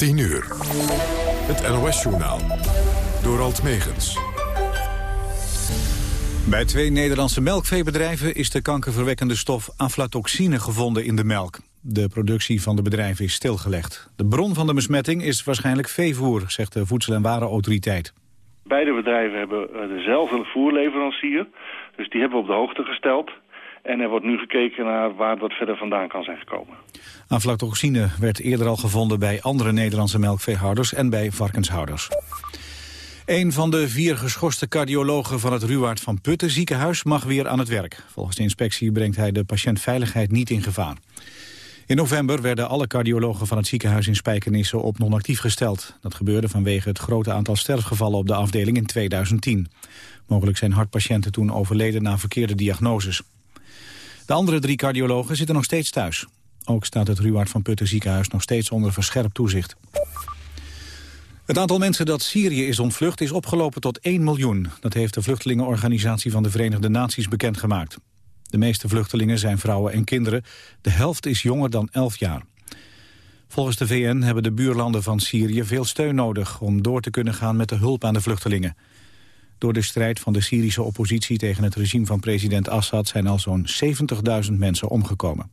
10 uur. Het NOS-journaal. Door Alt Megens. Bij twee Nederlandse melkveebedrijven is de kankerverwekkende stof aflatoxine gevonden in de melk. De productie van de bedrijven is stilgelegd. De bron van de besmetting is waarschijnlijk veevoer, zegt de Voedsel- en Warenautoriteit. Beide bedrijven hebben eh, dezelfde voerleverancier, dus die hebben we op de hoogte gesteld. En er wordt nu gekeken naar waar dat verder vandaan kan zijn gekomen. Aflatoxine werd eerder al gevonden bij andere Nederlandse melkveehouders en bij varkenshouders. Een van de vier geschorste cardiologen van het Ruwaard van Putten ziekenhuis mag weer aan het werk. Volgens de inspectie brengt hij de patiëntveiligheid niet in gevaar. In november werden alle cardiologen van het ziekenhuis in Spijkenisse op non-actief gesteld. Dat gebeurde vanwege het grote aantal sterfgevallen op de afdeling in 2010. Mogelijk zijn hartpatiënten toen overleden na verkeerde diagnoses. De andere drie cardiologen zitten nog steeds thuis. Ook staat het Ruwaard van Putten ziekenhuis nog steeds onder verscherpt toezicht. Het aantal mensen dat Syrië is ontvlucht is opgelopen tot 1 miljoen. Dat heeft de vluchtelingenorganisatie van de Verenigde Naties bekendgemaakt. De meeste vluchtelingen zijn vrouwen en kinderen. De helft is jonger dan 11 jaar. Volgens de VN hebben de buurlanden van Syrië veel steun nodig... om door te kunnen gaan met de hulp aan de vluchtelingen. Door de strijd van de Syrische oppositie tegen het regime van president Assad... zijn al zo'n 70.000 mensen omgekomen.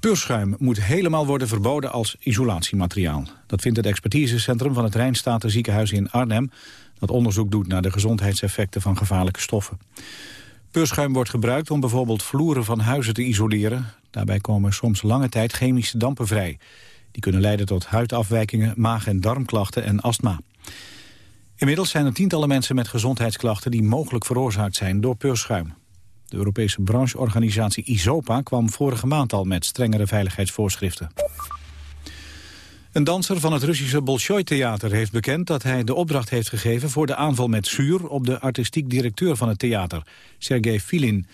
Purschuim moet helemaal worden verboden als isolatiemateriaal. Dat vindt het expertisecentrum van het Rijnstaten ziekenhuis in Arnhem... dat onderzoek doet naar de gezondheidseffecten van gevaarlijke stoffen. Purschuim wordt gebruikt om bijvoorbeeld vloeren van huizen te isoleren. Daarbij komen soms lange tijd chemische dampen vrij. Die kunnen leiden tot huidafwijkingen, maag- en darmklachten en astma. Inmiddels zijn er tientallen mensen met gezondheidsklachten... die mogelijk veroorzaakt zijn door peurschuim. De Europese brancheorganisatie ISOPA kwam vorige maand al met strengere veiligheidsvoorschriften. Een danser van het Russische Bolshoi-theater heeft bekend dat hij de opdracht heeft gegeven voor de aanval met zuur op de artistiek directeur van het theater, Sergei Filin.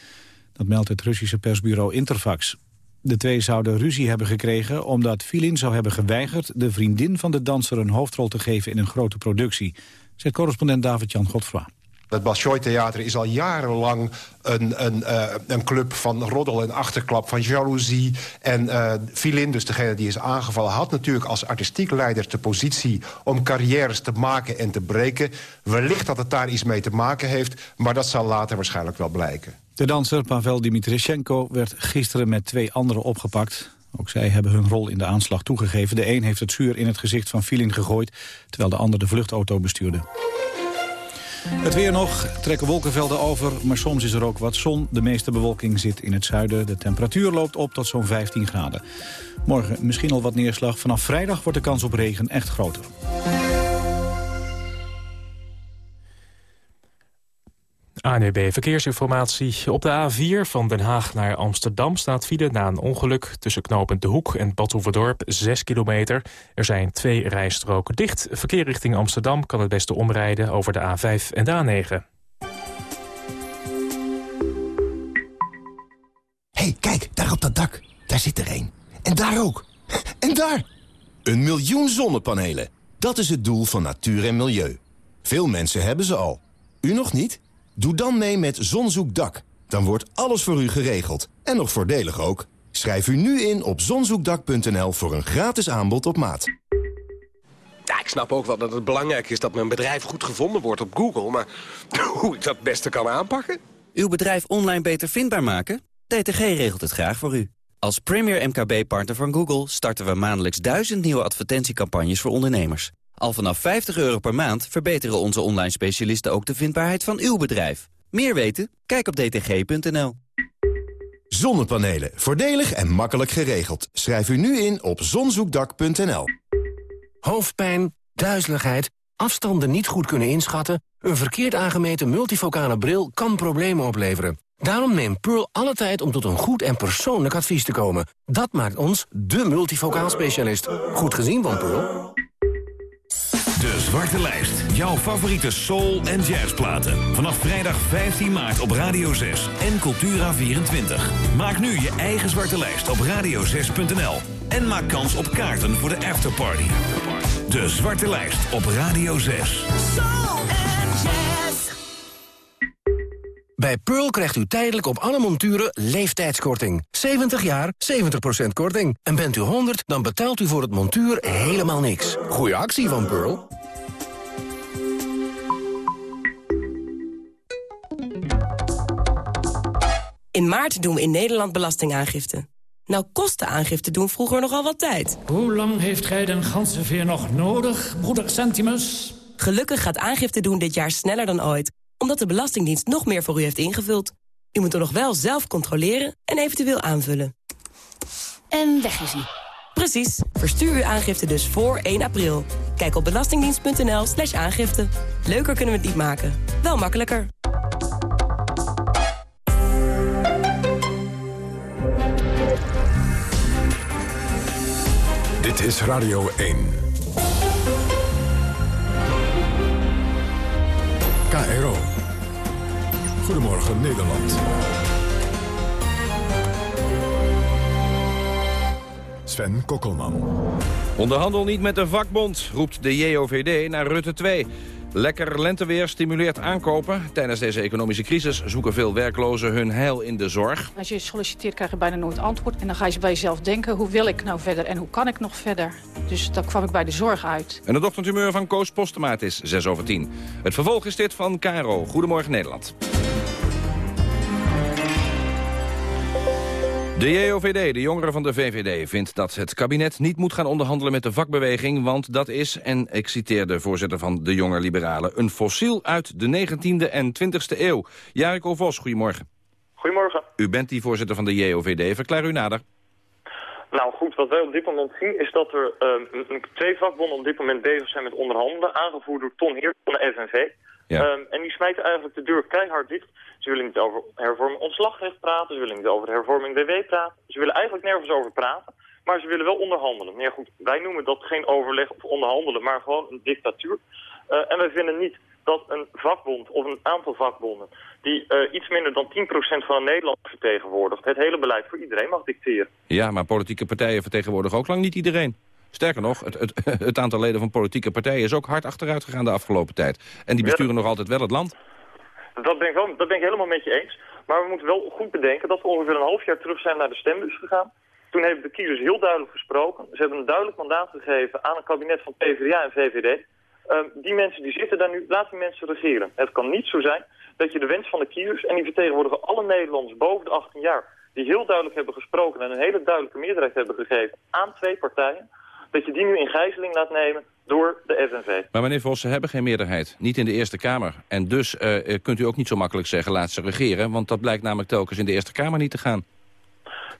Dat meldt het Russische persbureau Interfax. De twee zouden ruzie hebben gekregen omdat Filin zou hebben geweigerd de vriendin van de danser een hoofdrol te geven in een grote productie, zegt correspondent David-Jan Godfra. Het Bolshoi Theater is al jarenlang een, een, uh, een club van roddel en achterklap, van jaloezie. En uh, Filin, dus degene die is aangevallen, had natuurlijk als artistiek leider de positie om carrières te maken en te breken. Wellicht dat het daar iets mee te maken heeft, maar dat zal later waarschijnlijk wel blijken. De danser Pavel Dimitreshenko werd gisteren met twee anderen opgepakt. Ook zij hebben hun rol in de aanslag toegegeven. De een heeft het zuur in het gezicht van Filin gegooid... terwijl de ander de vluchtauto bestuurde. Het weer nog, trekken wolkenvelden over, maar soms is er ook wat zon. De meeste bewolking zit in het zuiden. De temperatuur loopt op tot zo'n 15 graden. Morgen misschien al wat neerslag. Vanaf vrijdag wordt de kans op regen echt groter. ANUB Verkeersinformatie. Op de A4 van Den Haag naar Amsterdam staat file na een ongeluk... tussen knooppunt De Hoek en Badhoevedorp, 6 kilometer. Er zijn twee rijstroken dicht. Verkeer richting Amsterdam kan het beste omrijden over de A5 en de A9. hey, kijk, daar op dat dak. Daar zit er één. En daar ook. En daar! Een miljoen zonnepanelen. Dat is het doel van natuur en milieu. Veel mensen hebben ze al. U nog niet? Doe dan mee met Zonzoekdak. Dan wordt alles voor u geregeld. En nog voordelig ook. Schrijf u nu in op zonzoekdak.nl voor een gratis aanbod op maat. Ja, ik snap ook wel dat het belangrijk is dat mijn bedrijf goed gevonden wordt op Google. Maar hoe ik dat het beste kan aanpakken? Uw bedrijf online beter vindbaar maken? DTG regelt het graag voor u. Als premier MKB-partner van Google starten we maandelijks duizend nieuwe advertentiecampagnes voor ondernemers. Al vanaf 50 euro per maand verbeteren onze online specialisten ook de vindbaarheid van uw bedrijf. Meer weten? Kijk op dtg.nl. Zonnepanelen. Voordelig en makkelijk geregeld. Schrijf u nu in op zonzoekdak.nl. Hoofdpijn, duizeligheid, afstanden niet goed kunnen inschatten... een verkeerd aangemeten multifocale bril kan problemen opleveren. Daarom neemt Pearl alle tijd om tot een goed en persoonlijk advies te komen. Dat maakt ons de multifocaal specialist. Goed gezien van Pearl. De Zwarte Lijst. Jouw favoriete soul- en jazzplaten. Vanaf vrijdag 15 maart op Radio 6 en Cultura24. Maak nu je eigen Zwarte Lijst op radio6.nl. En maak kans op kaarten voor de afterparty. De Zwarte Lijst op Radio 6. Soul. Bij Pearl krijgt u tijdelijk op alle monturen leeftijdskorting. 70 jaar, 70% korting. En bent u 100, dan betaalt u voor het montuur helemaal niks. Goeie actie van Pearl. In maart doen we in Nederland belastingaangifte. Nou kostte aangifte doen vroeger nogal wat tijd. Hoe lang heeft gij den ganzenveer nog nodig, broeder Centimus? Gelukkig gaat aangifte doen dit jaar sneller dan ooit... omdat de Belastingdienst nog meer voor u heeft ingevuld. U moet er nog wel zelf controleren en eventueel aanvullen. En weg is hij. Precies. Verstuur uw aangifte dus voor 1 april. Kijk op belastingdienst.nl slash aangifte. Leuker kunnen we het niet maken. Wel makkelijker. Dit is Radio 1. KRO. Goedemorgen Nederland. Sven Kokkelman. Onderhandel niet met de vakbond, roept de JOVD naar Rutte 2. Lekker lenteweer stimuleert aankopen. Tijdens deze economische crisis zoeken veel werklozen hun heil in de zorg. Als je solliciteert krijg je bijna nooit antwoord. En dan ga je bij jezelf denken, hoe wil ik nou verder en hoe kan ik nog verder? Dus daar kwam ik bij de zorg uit. En het ochtendhumeur van Koos Postemaat is 6 over 10. Het vervolg is dit van KRO. Goedemorgen Nederland. De JOVD, de jongeren van de VVD, vindt dat het kabinet niet moet gaan onderhandelen met de vakbeweging, want dat is, en ik citeer de voorzitter van de Jonge Liberalen, een fossiel uit de 19e en 20e eeuw. Jariko Vos, goedemorgen. Goedemorgen. U bent die voorzitter van de JOVD, verklaar u nader. Nou goed, wat wij op dit moment zien is dat er uh, twee vakbonden op dit moment bezig zijn met onderhandelen, aangevoerd door Ton Heer van de FNV. Ja. Um, en die smijten eigenlijk de deur keihard dicht. Ze willen niet over hervorming ontslagrecht praten, ze willen niet over de hervorming WW praten. Ze willen eigenlijk nergens over praten, maar ze willen wel onderhandelen. Maar ja, goed, wij noemen dat geen overleg of onderhandelen, maar gewoon een dictatuur. Uh, en wij vinden niet dat een vakbond of een aantal vakbonden... die uh, iets minder dan 10% van Nederland vertegenwoordigt... het hele beleid voor iedereen mag dicteren. Ja, maar politieke partijen vertegenwoordigen ook lang niet iedereen. Sterker nog, het, het, het, aantal leden van politieke partijen is ook hard achteruit gegaan de afgelopen tijd. En die besturen ja, nog altijd wel het land. Dat ben, ik wel, dat ben ik helemaal met je eens. Maar we moeten wel goed bedenken dat we ongeveer een half jaar terug zijn naar de stembus gegaan. Toen hebben de kiezers heel duidelijk gesproken. Ze hebben een duidelijk mandaat gegeven aan een kabinet van PvdA en VVD. Uh, die mensen die zitten daar nu, laat die mensen regeren. Het kan niet zo zijn dat je de wens van de kiezers... en die vertegenwoordigen alle Nederlanders boven de 18 jaar... die heel duidelijk hebben gesproken en een hele duidelijke meerderheid hebben gegeven... aan twee partijen dat je die nu in gijzeling laat nemen door de FNV. Maar meneer Vos, ze hebben geen meerderheid. Niet in de Eerste Kamer. En dus uh, kunt u ook niet zo makkelijk zeggen, laat ze regeren. Want dat blijkt namelijk telkens in de Eerste Kamer niet te gaan.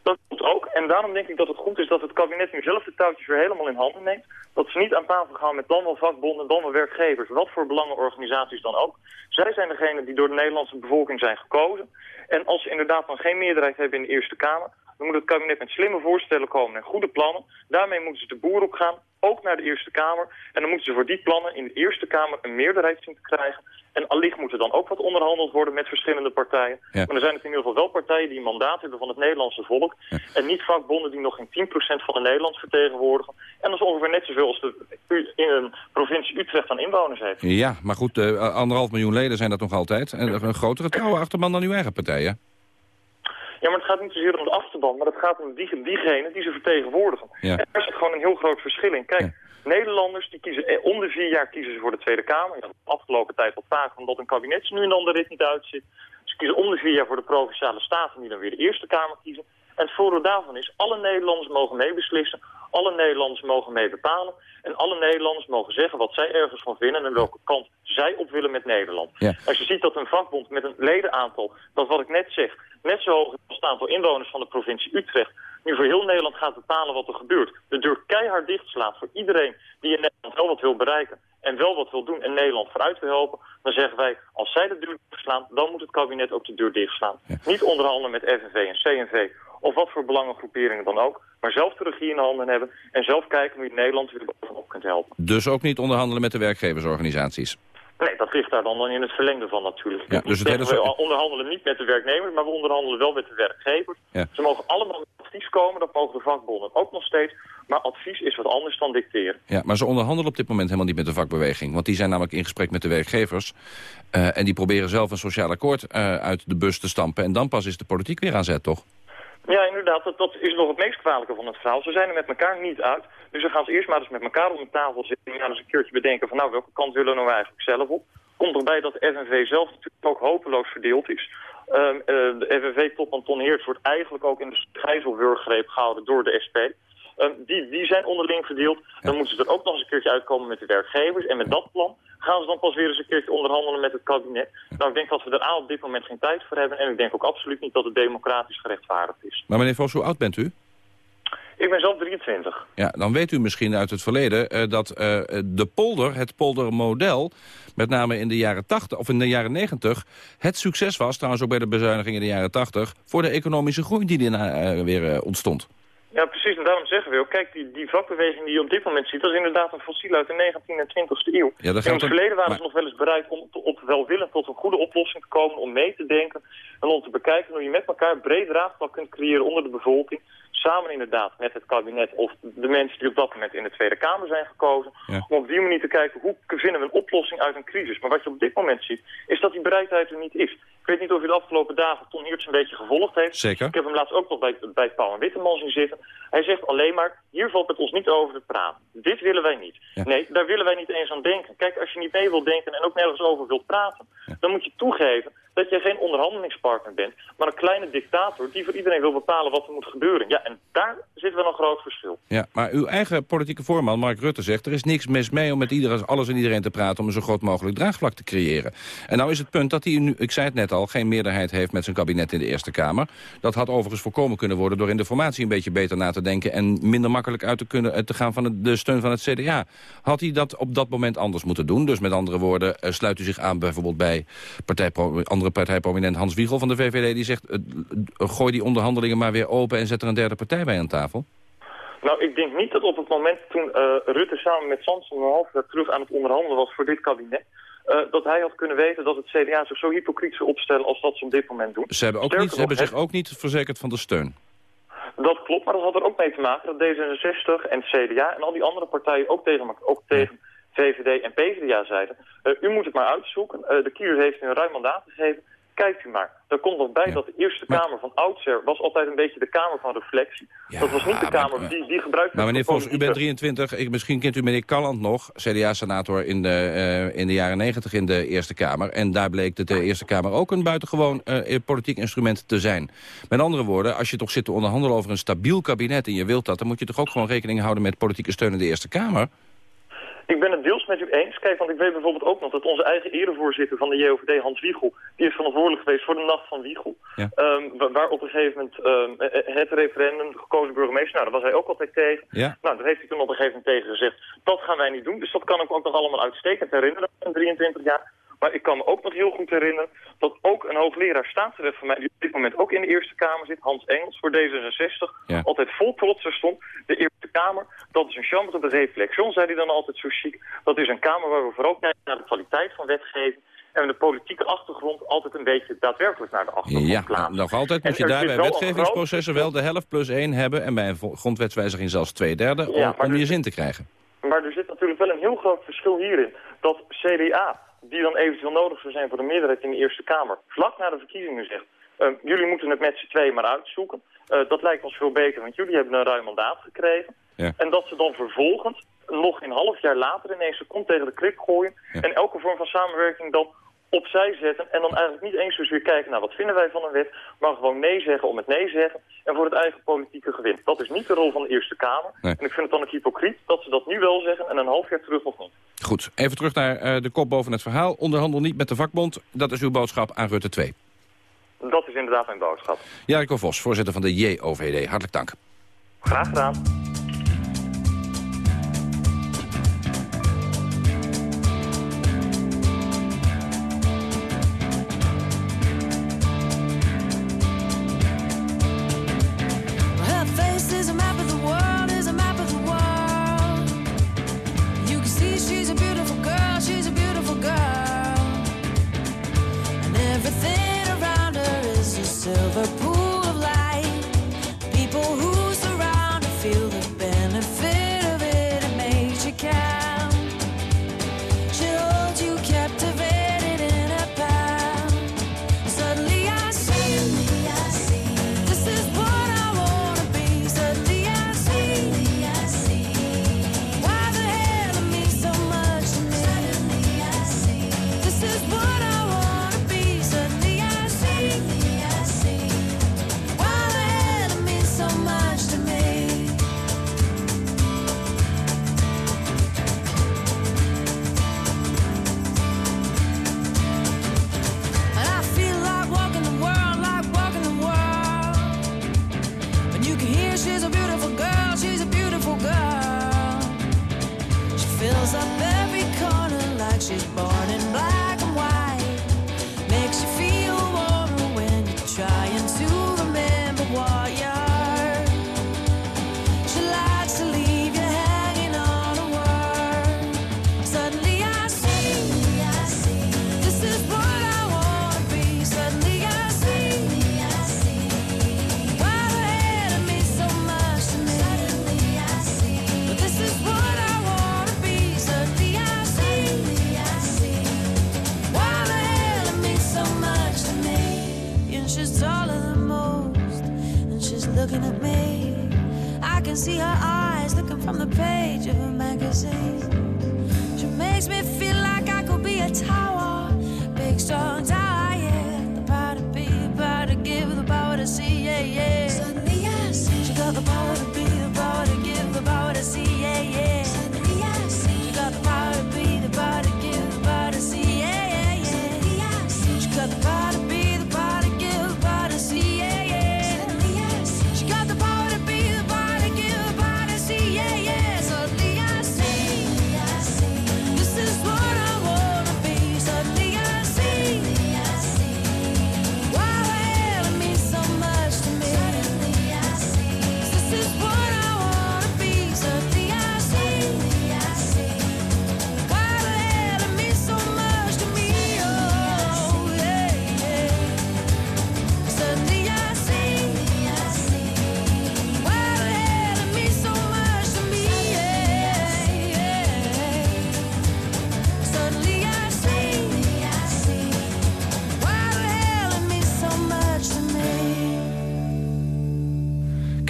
Dat komt ook. En daarom denk ik dat het goed is dat het kabinet nu zelf de touwtjes weer helemaal in handen neemt. Dat ze niet aan tafel gaan met dan wel vakbonden, dan wel werkgevers. Wat voor belangenorganisaties dan ook. Zij zijn degene die door de Nederlandse bevolking zijn gekozen. En als ze inderdaad dan geen meerderheid hebben in de Eerste Kamer... dan moet het kabinet met slimme voorstellen komen en goede plannen. Daarmee moeten ze de boer op gaan, ook naar de Eerste Kamer. En dan moeten ze voor die plannen in de Eerste Kamer een meerderheid zien te krijgen. En allicht moet er dan ook wat onderhandeld worden met verschillende partijen. Ja. Maar er zijn het in ieder geval wel partijen die een mandaat hebben van het Nederlandse volk. Ja. En niet vakbonden die nog geen 10% van de Nederlands vertegenwoordigen. En dat is ongeveer net zoveel als de, in een provincie Utrecht aan inwoners heeft. Ja, maar goed, eh, anderhalf miljoen leden zijn dat nog altijd. En een grotere trouwe achterban dan uw eigen partij, hè? Ja, maar het gaat niet zozeer om de achterban, maar het gaat om die, diegenen die ze vertegenwoordigen. Ja. En daar zit gewoon een heel groot verschil in. Kijk, Nederlanders die kiezen eh, om de vier jaar kiezen ze voor de Tweede Kamer. Ja, de afgelopen tijd wat vaak, omdat een kabinet nu en dan de rit niet uitzit. Ze kiezen om de vier jaar voor de Provinciale Staten, die dan weer de Eerste Kamer kiezen. En het voordeel daarvan is, alle Nederlanders mogen meebeslissen. Alle Nederlanders mogen mee bepalen. En alle Nederlanders mogen zeggen wat zij ergens van vinden... en welke kant zij op willen met Nederland. Ja. Als je ziet dat een vakbond met een ledenaantal... dat wat ik net zeg, net zo hoog is als het aantal inwoners van de provincie Utrecht... nu voor heel Nederland gaat bepalen wat er gebeurt. De deur keihard dichtslaat voor iedereen die in Nederland wel wat wil bereiken... en wel wat wil doen en Nederland vooruit wil helpen... dan zeggen wij, als zij de deur dichtslaan... dan moet het kabinet ook de deur dichtslaan. Niet onderhandelen met FNV en CNV of wat voor belangengroeperingen dan ook. Maar zelf de regie in handen hebben en zelf kijken hoe je Nederland weer bovenop kunt helpen. Dus ook niet onderhandelen met de werkgeversorganisaties. Nee, dat ligt daar dan in het verlengde van natuurlijk. Ja, dus het we onderhandelen niet met de werknemers, maar we onderhandelen wel met de werkgevers. Ja. Ze mogen allemaal met advies komen, dat mogen de vakbonden ook nog steeds. Maar advies is wat anders dan dicteren. Ja, maar ze onderhandelen op dit moment helemaal niet met de vakbeweging. Want die zijn namelijk in gesprek met de werkgevers. Eh, en die proberen zelf een sociaal akkoord eh, uit de bus te stampen. En dan pas is de politiek weer aan zet, toch? Ja, inderdaad. Dat, is nog het meest kwalijke van het verhaal. Ze zijn er met elkaar niet uit. Dus we gaan ze eerst maar eens met elkaar om de tafel zitten... en gaan eens een keertje bedenken van nou, welke kant willen we nou eigenlijk zelf op. Komt erbij dat de FNV zelf natuurlijk ook hopeloos verdeeld is. Um, uh, de FNV-topman Ton Heerts wordt eigenlijk ook in de gijzelwurggreep gehouden door de SP. Um, die, die zijn onderling verdeeld. Dan moeten ze er ook nog eens een keertje uitkomen met de werkgevers. En met dat plan gaan ze dan pas weer eens een keertje onderhandelen met het kabinet. Nou, ik denk dat we er aan op dit moment geen tijd voor hebben. En ik denk ook absoluut niet dat het democratisch gerechtvaardigd is. Maar meneer Vos, hoe oud bent u? Ik ben zelf 23. Ja, dan weet u misschien uit het verleden uh, dat uh, de polder, het poldermodel... met name in de jaren 80 of in de jaren 90 het succes was... trouwens ook bij de bezuiniging in de jaren 80... voor de economische groei die daarna uh, weer ontstond. Ja, precies. En daarom zeggen we ook, kijk, die, die vakbeweging die je op dit moment ziet... dat is inderdaad een fossiel uit de 19e en 20e eeuw. Ja, in het verleden waren maar... ze nog wel eens bereid om op welwillend tot een goede oplossing te komen... om mee te denken en om te bekijken hoe je met elkaar breed draagvlak kunt creëren onder de bevolking... samen inderdaad met het kabinet of de mensen die op dat moment in de Tweede Kamer zijn gekozen... Ja. om op die manier te kijken hoe vinden we een oplossing uit een crisis. Maar wat je op dit moment ziet, is dat die bereidheid er niet is. Ik weet niet of u de afgelopen dagen Ton Heerts een beetje gevolgd heeft. Zeker. Ik heb hem laatst ook nog bij, bij Paul en Witteman zien zitten. Hij zegt alleen maar, hier valt het ons niet over te praten. Dit willen wij niet. Ja. Nee, daar willen wij niet eens aan denken. Kijk, als je niet mee wilt denken en ook nergens over wilt praten... dan moet je toegeven dat je geen onderhandelingspartner bent... maar een kleine dictator die voor iedereen wil bepalen wat er moet gebeuren. Ja, en daar zit wel een groot verschil. Ja, maar uw eigen politieke voorman, Mark Rutte, zegt... er is niks mis mee om met iedereen, alles en iedereen te praten... om een zo groot mogelijk draagvlak te creëren. En nou is het punt dat hij nu, ik zei het net al... geen meerderheid heeft met zijn kabinet in de Eerste Kamer. Dat had overigens voorkomen kunnen worden... door in de formatie een beetje beter na te denken... en minder makkelijk uit te, kunnen, te gaan van de, steun van het CDA. Had hij dat op dat moment anders moeten doen? Dus met andere woorden, uh, sluit u zich aan bijvoorbeeld bij partij, partijprominent Hans Wiegel van de VVD... die zegt, uh, gooi die onderhandelingen maar weer open... en zet er een derde partij bij aan tafel? Nou, ik denk niet dat op het moment toen uh, Rutte samen met Samson een half jaar terug aan het onderhandelen was voor dit kabinet... Uh, dat hij had kunnen weten dat het CDA zich zo hypocriet zou opstellen als dat ze op dit moment doen. Ze hebben, ook niet, ze hebben zich ook niet verzekerd van de steun. Dat klopt, maar dat had er ook mee te maken dat D66 en CDA en al die andere partijen ook tegen, ook tegen VVD en PvdA zeiden... Uh, u moet het maar uitzoeken, uh, de kiezer heeft u een ruim mandaat gegeven, kijkt u maar. Daar komt nog bij ja. dat de Eerste maar... Kamer van oudsher was altijd een beetje de Kamer van reflectie. Ja, dat was niet de Kamer maar, die, die gebruikt Maar meneer Vos, u bent 23, ik, misschien kent u meneer Kalland nog... CDA-senator in, de, uh, in de jaren 90 in de Eerste Kamer. En daar bleek de Eerste Kamer ook een buitengewoon uh, politiek instrument te zijn. Met andere woorden, als je toch zit te onderhandelen over een stabiel kabinet... en je wilt dat, dan moet je toch ook gewoon rekening houden... met politieke steun in de Eerste Kamer? Ik ben het deels met u eens. Kijk, want ik weet bijvoorbeeld ook nog dat onze eigen erevoorzitter van de JOVD, Hans Wiegel, die is verantwoordelijk geweest voor de nacht van Wiegel. Ja. Um, waar op een gegeven moment um, het referendum, de gekozen burgemeester, nou, daar was hij ook altijd tegen. Ja. Nou, daar heeft hij toen op een gegeven moment tegen gezegd, dat gaan wij niet doen. Dus dat kan ik ook nog allemaal uitstekend herinneren, in 23 jaar. Maar ik kan me ook nog heel goed herinneren dat ook een hoogleraar staatsrecht van mij, die op dit moment ook in de Eerste Kamer zit, Hans Engels voor D66, ja. altijd vol trots er stond. De Kamer, dat is een chambre de réflexion, zei hij dan altijd zo chic. Dat is een kamer waar we vooral kijken naar de kwaliteit van wetgeving. En de politieke achtergrond altijd een beetje daadwerkelijk naar de achtergrond ja, plaatsen. nog altijd moet je daar bij wetgevingsprocessen wel de helft plus één hebben... en bij een grondwetswijziging zelfs twee derde om, ja, om er, je zin te krijgen. Maar er zit natuurlijk wel een heel groot verschil hierin. Dat CDA, die dan eventueel nodig zou zijn voor de meerderheid in de Eerste Kamer... vlak na de verkiezingen zegt, uh, jullie moeten het met z'n tweeën maar uitzoeken. Uh, dat lijkt ons veel beter, want jullie hebben een ruim mandaat gekregen. Ja. En dat ze dan vervolgens, nog een half jaar later ineens de kont tegen de krip gooien... Ja. en elke vorm van samenwerking dan opzij zetten... en dan eigenlijk niet eens zozeer kijken naar wat vinden wij van een wet... maar gewoon nee zeggen om het nee zeggen en voor het eigen politieke gewin. Dat is niet de rol van de Eerste Kamer. Nee. En ik vind het dan ook hypocriet dat ze dat nu wel zeggen en een half jaar terug nog niet. Goed, even terug naar uh, de kop boven het verhaal. Onderhandel niet met de vakbond. Dat is uw boodschap aan Rutte 2. Dat is inderdaad mijn boodschap. Jariko Vos, voorzitter van de JOVD. Hartelijk dank. Graag gedaan.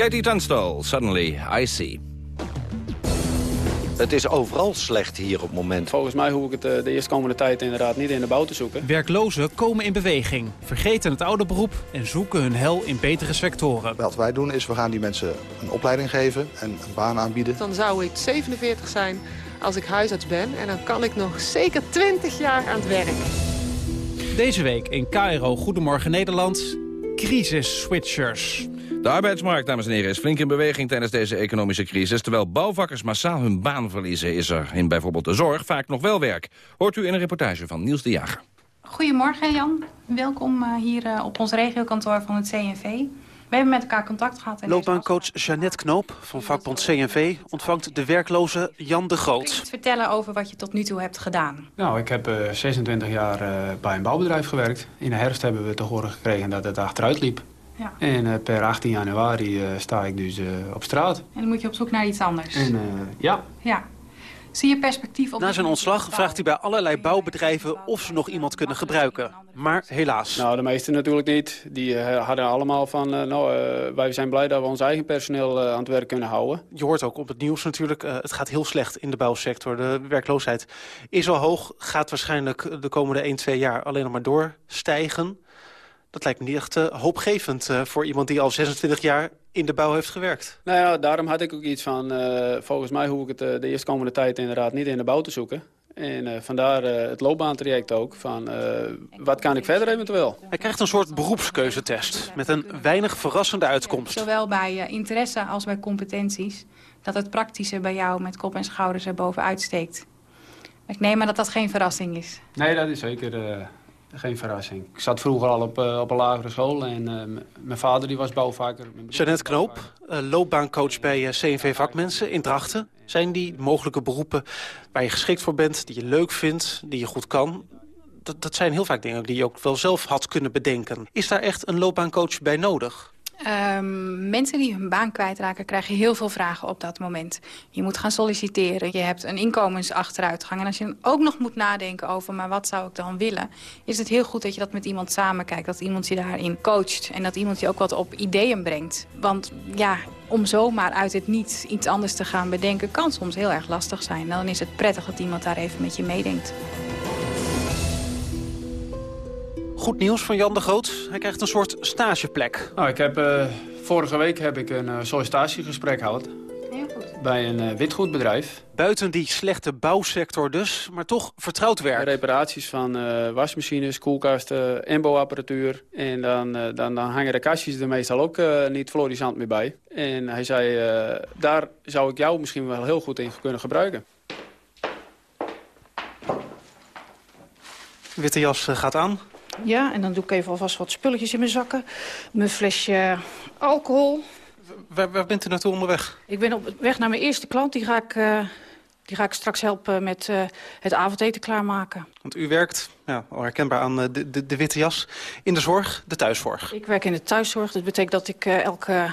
Katie Tunstall, Suddenly I See. Het is overal slecht hier op het moment. Volgens mij hoef ik het eh, de eerstkomende tijd inderdaad niet in de bouw te zoeken. Werklozen komen in beweging, vergeten het oude beroep en zoeken hun hel in betere sectoren. Wat wij doen is, we gaan die mensen een opleiding geven en een baan aanbieden. Dan zou ik 47 zijn als ik huisarts ben. En dan kan ik nog zeker 20 jaar aan het werk. Deze week in KRO Goedemorgen Nederland, crisis-switchers. De arbeidsmarkt, dames en heren, is flink in beweging tijdens deze economische crisis. Terwijl bouwvakkers massaal hun baan verliezen, is er in bijvoorbeeld de zorg vaak nog wel werk. Hoort u in een reportage van Niels de Jager. Goedemorgen Jan, welkom eh, hier eh, op ons regiokantoor van het CNV. We hebben met elkaar contact gehad. en Loopbaancoach Jeannette Knoop van vakbond CNV ontvangt de werkloze Jan de Kun je Groot. iets vertellen over wat je tot nu toe hebt gedaan? Nou, ik heb eh, 26 jaar eh, bij een bouwbedrijf gewerkt. In de herfst hebben we te horen gekregen dat het achteruit liep. Ja. En eh, per 18 januari eh, sta ik dus eh, op straat. En dan moet je op zoek naar iets anders. En eh, ja, Ja. Zie je perspectief op... Na zijn ontslag vraagt hij bij allerlei bouwbedrijven of ze nog iemand kunnen gebruiken. Maar helaas. Nou, de meesten natuurlijk niet. Die hadden allemaal van, eh, nou, eh, wij zijn blij dat we ons eigen personeel eh, aan het werk kunnen houden. Je hoort ook op het nieuws natuurlijk, eh, het gaat heel slecht in de bouwsector. De werkloosheid is al hoog, gaat waarschijnlijk de komende 1, 2 jaar alleen nog maar doorstijgen. Dat lijkt me niet echt eh, hoopgevend eh, voor iemand die al 26 jaar in de bouw heeft gewerkt. Nou ja, daarom had ik ook iets van, eh, volgens mij hoef ik het de eerstkomende tijd inderdaad niet in de bouw te zoeken. En eh, vandaar eh, het loopbaantraject ook, van eh, wat kan ik verder eventueel? Hij krijgt een soort beroepskeuzetest met een weinig verrassende uitkomst. Zowel bij eh, interesse als bij competenties. Dat het praktische bij jou met kop en schouders erboven uitsteekt. Ik neem aan dat dat geen verrassing is. Nee, dat is zeker eh, geen verrassing. Ik zat vroeger al op, eh, op een lagere school en eh, mijn vader die was bouwvakker. Jeannette Knoop, eh, loopbaancoach bij CNV Vakmensen in Drachten. Zijn die mogelijke beroepen waar je geschikt voor bent, die je leuk vindt, die je goed kan? Dat, dat zijn heel vaak dingen die je ook wel zelf had kunnen bedenken. Is daar echt een loopbaancoach bij nodig? Ehm, mensen die hun baan kwijtraken krijgen heel veel vragen op dat moment. Je moet gaan solliciteren, je hebt een inkomensachteruitgang. En als je dan ook nog moet nadenken over, maar wat zou ik dan willen? Is het heel goed dat je dat met iemand samenkijkt. Dat iemand je daarin coacht en dat iemand je ook wat op ideeën brengt. Want ja, om zomaar uit het niets iets anders te gaan bedenken... kan soms heel erg lastig zijn. Dan is het prettig dat iemand daar even met je meedenkt. Goed nieuws van Jan de Groot. Hij krijgt een soort stageplek. Nou, ik heb, eh, vorige week heb ik een eh, sollicitatiegesprek gehad. Bij een uh, witgoedbedrijf. Buiten die slechte bouwsector dus, maar toch vertrouwd werk. Reparaties van wasmachines, koelkasten, emboapparatuur. En dan, dan, dan, hangen de kastjes er meestal ook niet florisant meer bij. En hij zei, daar zou ik jou misschien wel heel goed in kunnen gebruiken. Witte jas gaat aan. Ja, en dan doe ik even alvast wat spulletjes in mijn zakken. Mijn flesje alcohol. Waar, waar bent u naartoe onderweg? Ik ben op weg naar mijn eerste klant. Die ga ik, eh, die ga ik straks helpen met eh, het avondeten klaarmaken. Want u werkt, ja, al herkenbaar aan eh, de, de, de witte jas, in de zorg, de thuiszorg. Ik werk in de thuiszorg. Dat betekent dat ik eh, elke,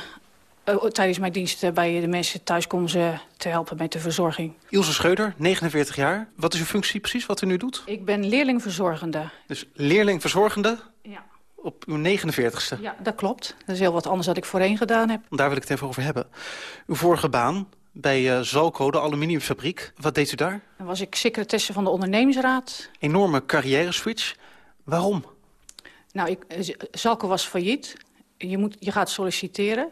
tijdens mijn dienst eh, bij de mensen thuis kom ze te helpen met de verzorging. Ilse Scheuder, 49 jaar. Wat is uw functie precies, wat u nu doet? Ik ben leerlingverzorgende. Dus leerlingverzorgende Ja. op uw 49ste. Ja, dat klopt. Dat is heel wat anders dan ik voorheen gedaan heb. Daar wil ik het even over hebben. Uw vorige baan bij eh, Zalco, de aluminiumfabriek. Wat deed u daar? Dan was ik secretaresse van de ondernemingsraad. Enorme carrière-switch. Waarom? Nou, ik, eh, Zalco was failliet. Je, moet, je gaat solliciteren.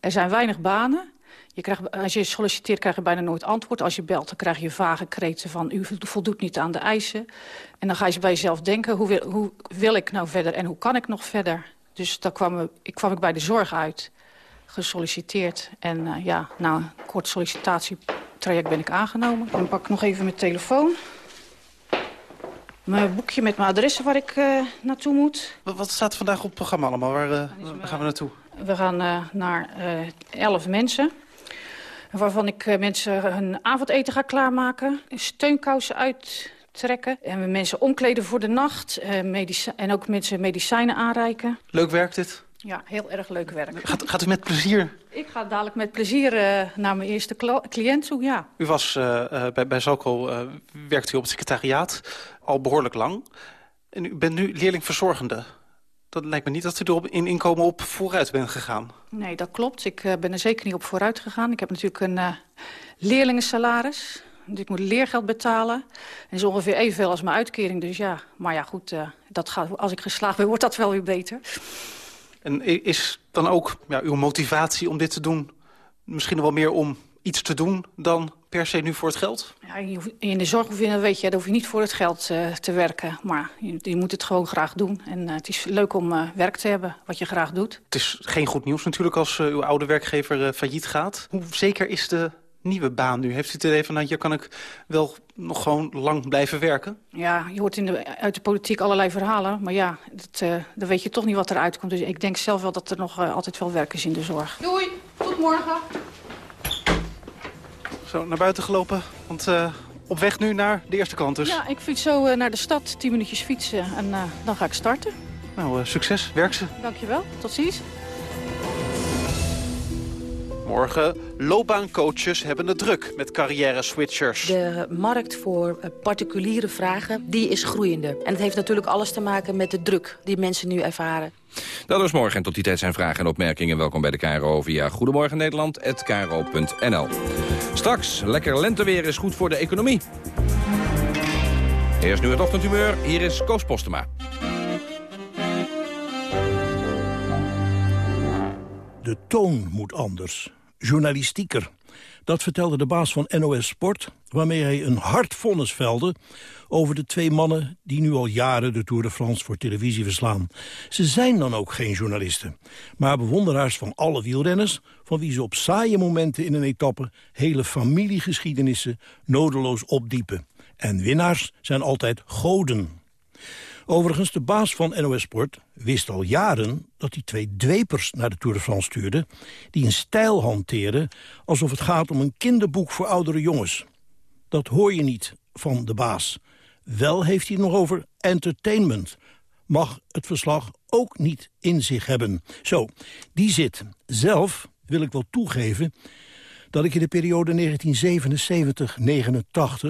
Er zijn weinig banen. Je krijgt, als je solliciteert krijg je bijna nooit antwoord. Als je belt, dan krijg je vage kreten van... u voldoet niet aan de eisen. En dan ga je bij jezelf denken, hoe wil, hoe wil ik nou verder en hoe kan ik nog verder? Dus daar kwam, ik- kwam ik bij de zorg uit, gesolliciteerd. En eh, ja, na een kort sollicitatietraject ben ik aangenomen. Dan pak ik nog even mijn telefoon. Mijn boekje met mijn adressen waar ik eh, naartoe moet. Wat, wat staat vandaag op het programma allemaal? Waar, eh, waar gaan we naartoe? We gaan eh, naar eh, elf mensen. Waarvan ik eh, mensen hun avondeten ga klaarmaken. Steunkousen uittrekken. En we mensen omkleden voor de nacht. en ook mensen medicijnen aanreiken. Leuk werk dit? Ja, heel erg leuk werk. Gaat, gaat u met plezier? Ik ga dadelijk met plezier naar mijn eerste cliënt toe, ja. U was bij, bij Zalco, werkt u op het secretariaat al behoorlijk lang. En u bent nu leerlingverzorgende. Dat lijkt me niet dat u er op- in inkomen op vooruit bent gegaan. Nee, dat klopt. Ik eh, ben er zeker niet op vooruit gegaan. Ik heb natuurlijk een eh, leerlingensalaris. Dus ik moet leergeld betalen. En is ongeveer evenveel als mijn uitkering. Dus ja, maar ja, goed. eh, dat gaat, als ik geslaagd ben, wordt dat wel weer beter. En is dan ook ja, uw motivatie om dit te doen... misschien wel meer om iets te doen dan per se nu voor het geld? Ja, in de zorg hoef je, weet je, daar hoef je niet voor het geld eh, te werken. Maar je, je moet het gewoon graag doen. En eh, het is leuk om eh, werk te hebben, wat je graag doet. Het is geen goed nieuws natuurlijk als uw oude werkgever eh, failliet gaat. Hoe zeker is de nieuwe baan nu? Heeft u het idee van, nou, hier kan ik wel nog gewoon lang blijven werken? Ja, je hoort in de, uit de politiek allerlei verhalen. Maar ja, dat, eh, dan weet je toch niet wat eruit komt. Dus ik denk zelf wel dat er nog altijd wel werk is in de zorg. Doei, tot morgen. Zo, naar buiten gelopen, want eh, op weg nu naar de eerste klant dus. Ja, ik fiets zo eh, naar de stad, 10 minuutjes fietsen en eh, dan ga ik starten. Nou, succes, werk ze. Dankjewel, tot ziens. Morgen, loopbaancoaches hebben het druk met carrière-switchers. De markt voor eh, particuliere vragen, die is groeiende. En het heeft natuurlijk alles te maken met de druk die mensen nu ervaren. Dat is morgen en tot die tijd zijn vragen en opmerkingen. Welkom bij de KRO via Goedemorgen Nederland@kro.nl. Straks, lekker lenteweer is goed voor de economie. Eerst nu het ochtendhumeur, hier is Koos Postema. De toon moet anders. Journalistieker. Dat vertelde de baas van NOS Sport... waarmee hij een hard vonnis velde over de twee mannen... die nu al jaren de Tour de France voor televisie verslaan. Ze zijn dan ook geen journalisten, maar bewonderaars van alle wielrenners... van wie ze op saaie momenten in een etappe... hele familiegeschiedenissen nodeloos opdiepen. En winnaars zijn altijd goden. Overigens, de baas van NOS Sport wist al jaren dat hij twee dwepers naar de Tour de France stuurde... die een stijl hanteren alsof het gaat om een kinderboek voor oudere jongens. Dat hoor je niet van de baas. Wel heeft hij het nog over entertainment. Mag het verslag ook niet in zich hebben. Zo, die zit. Zelf wil ik wel toegeven dat ik in de periode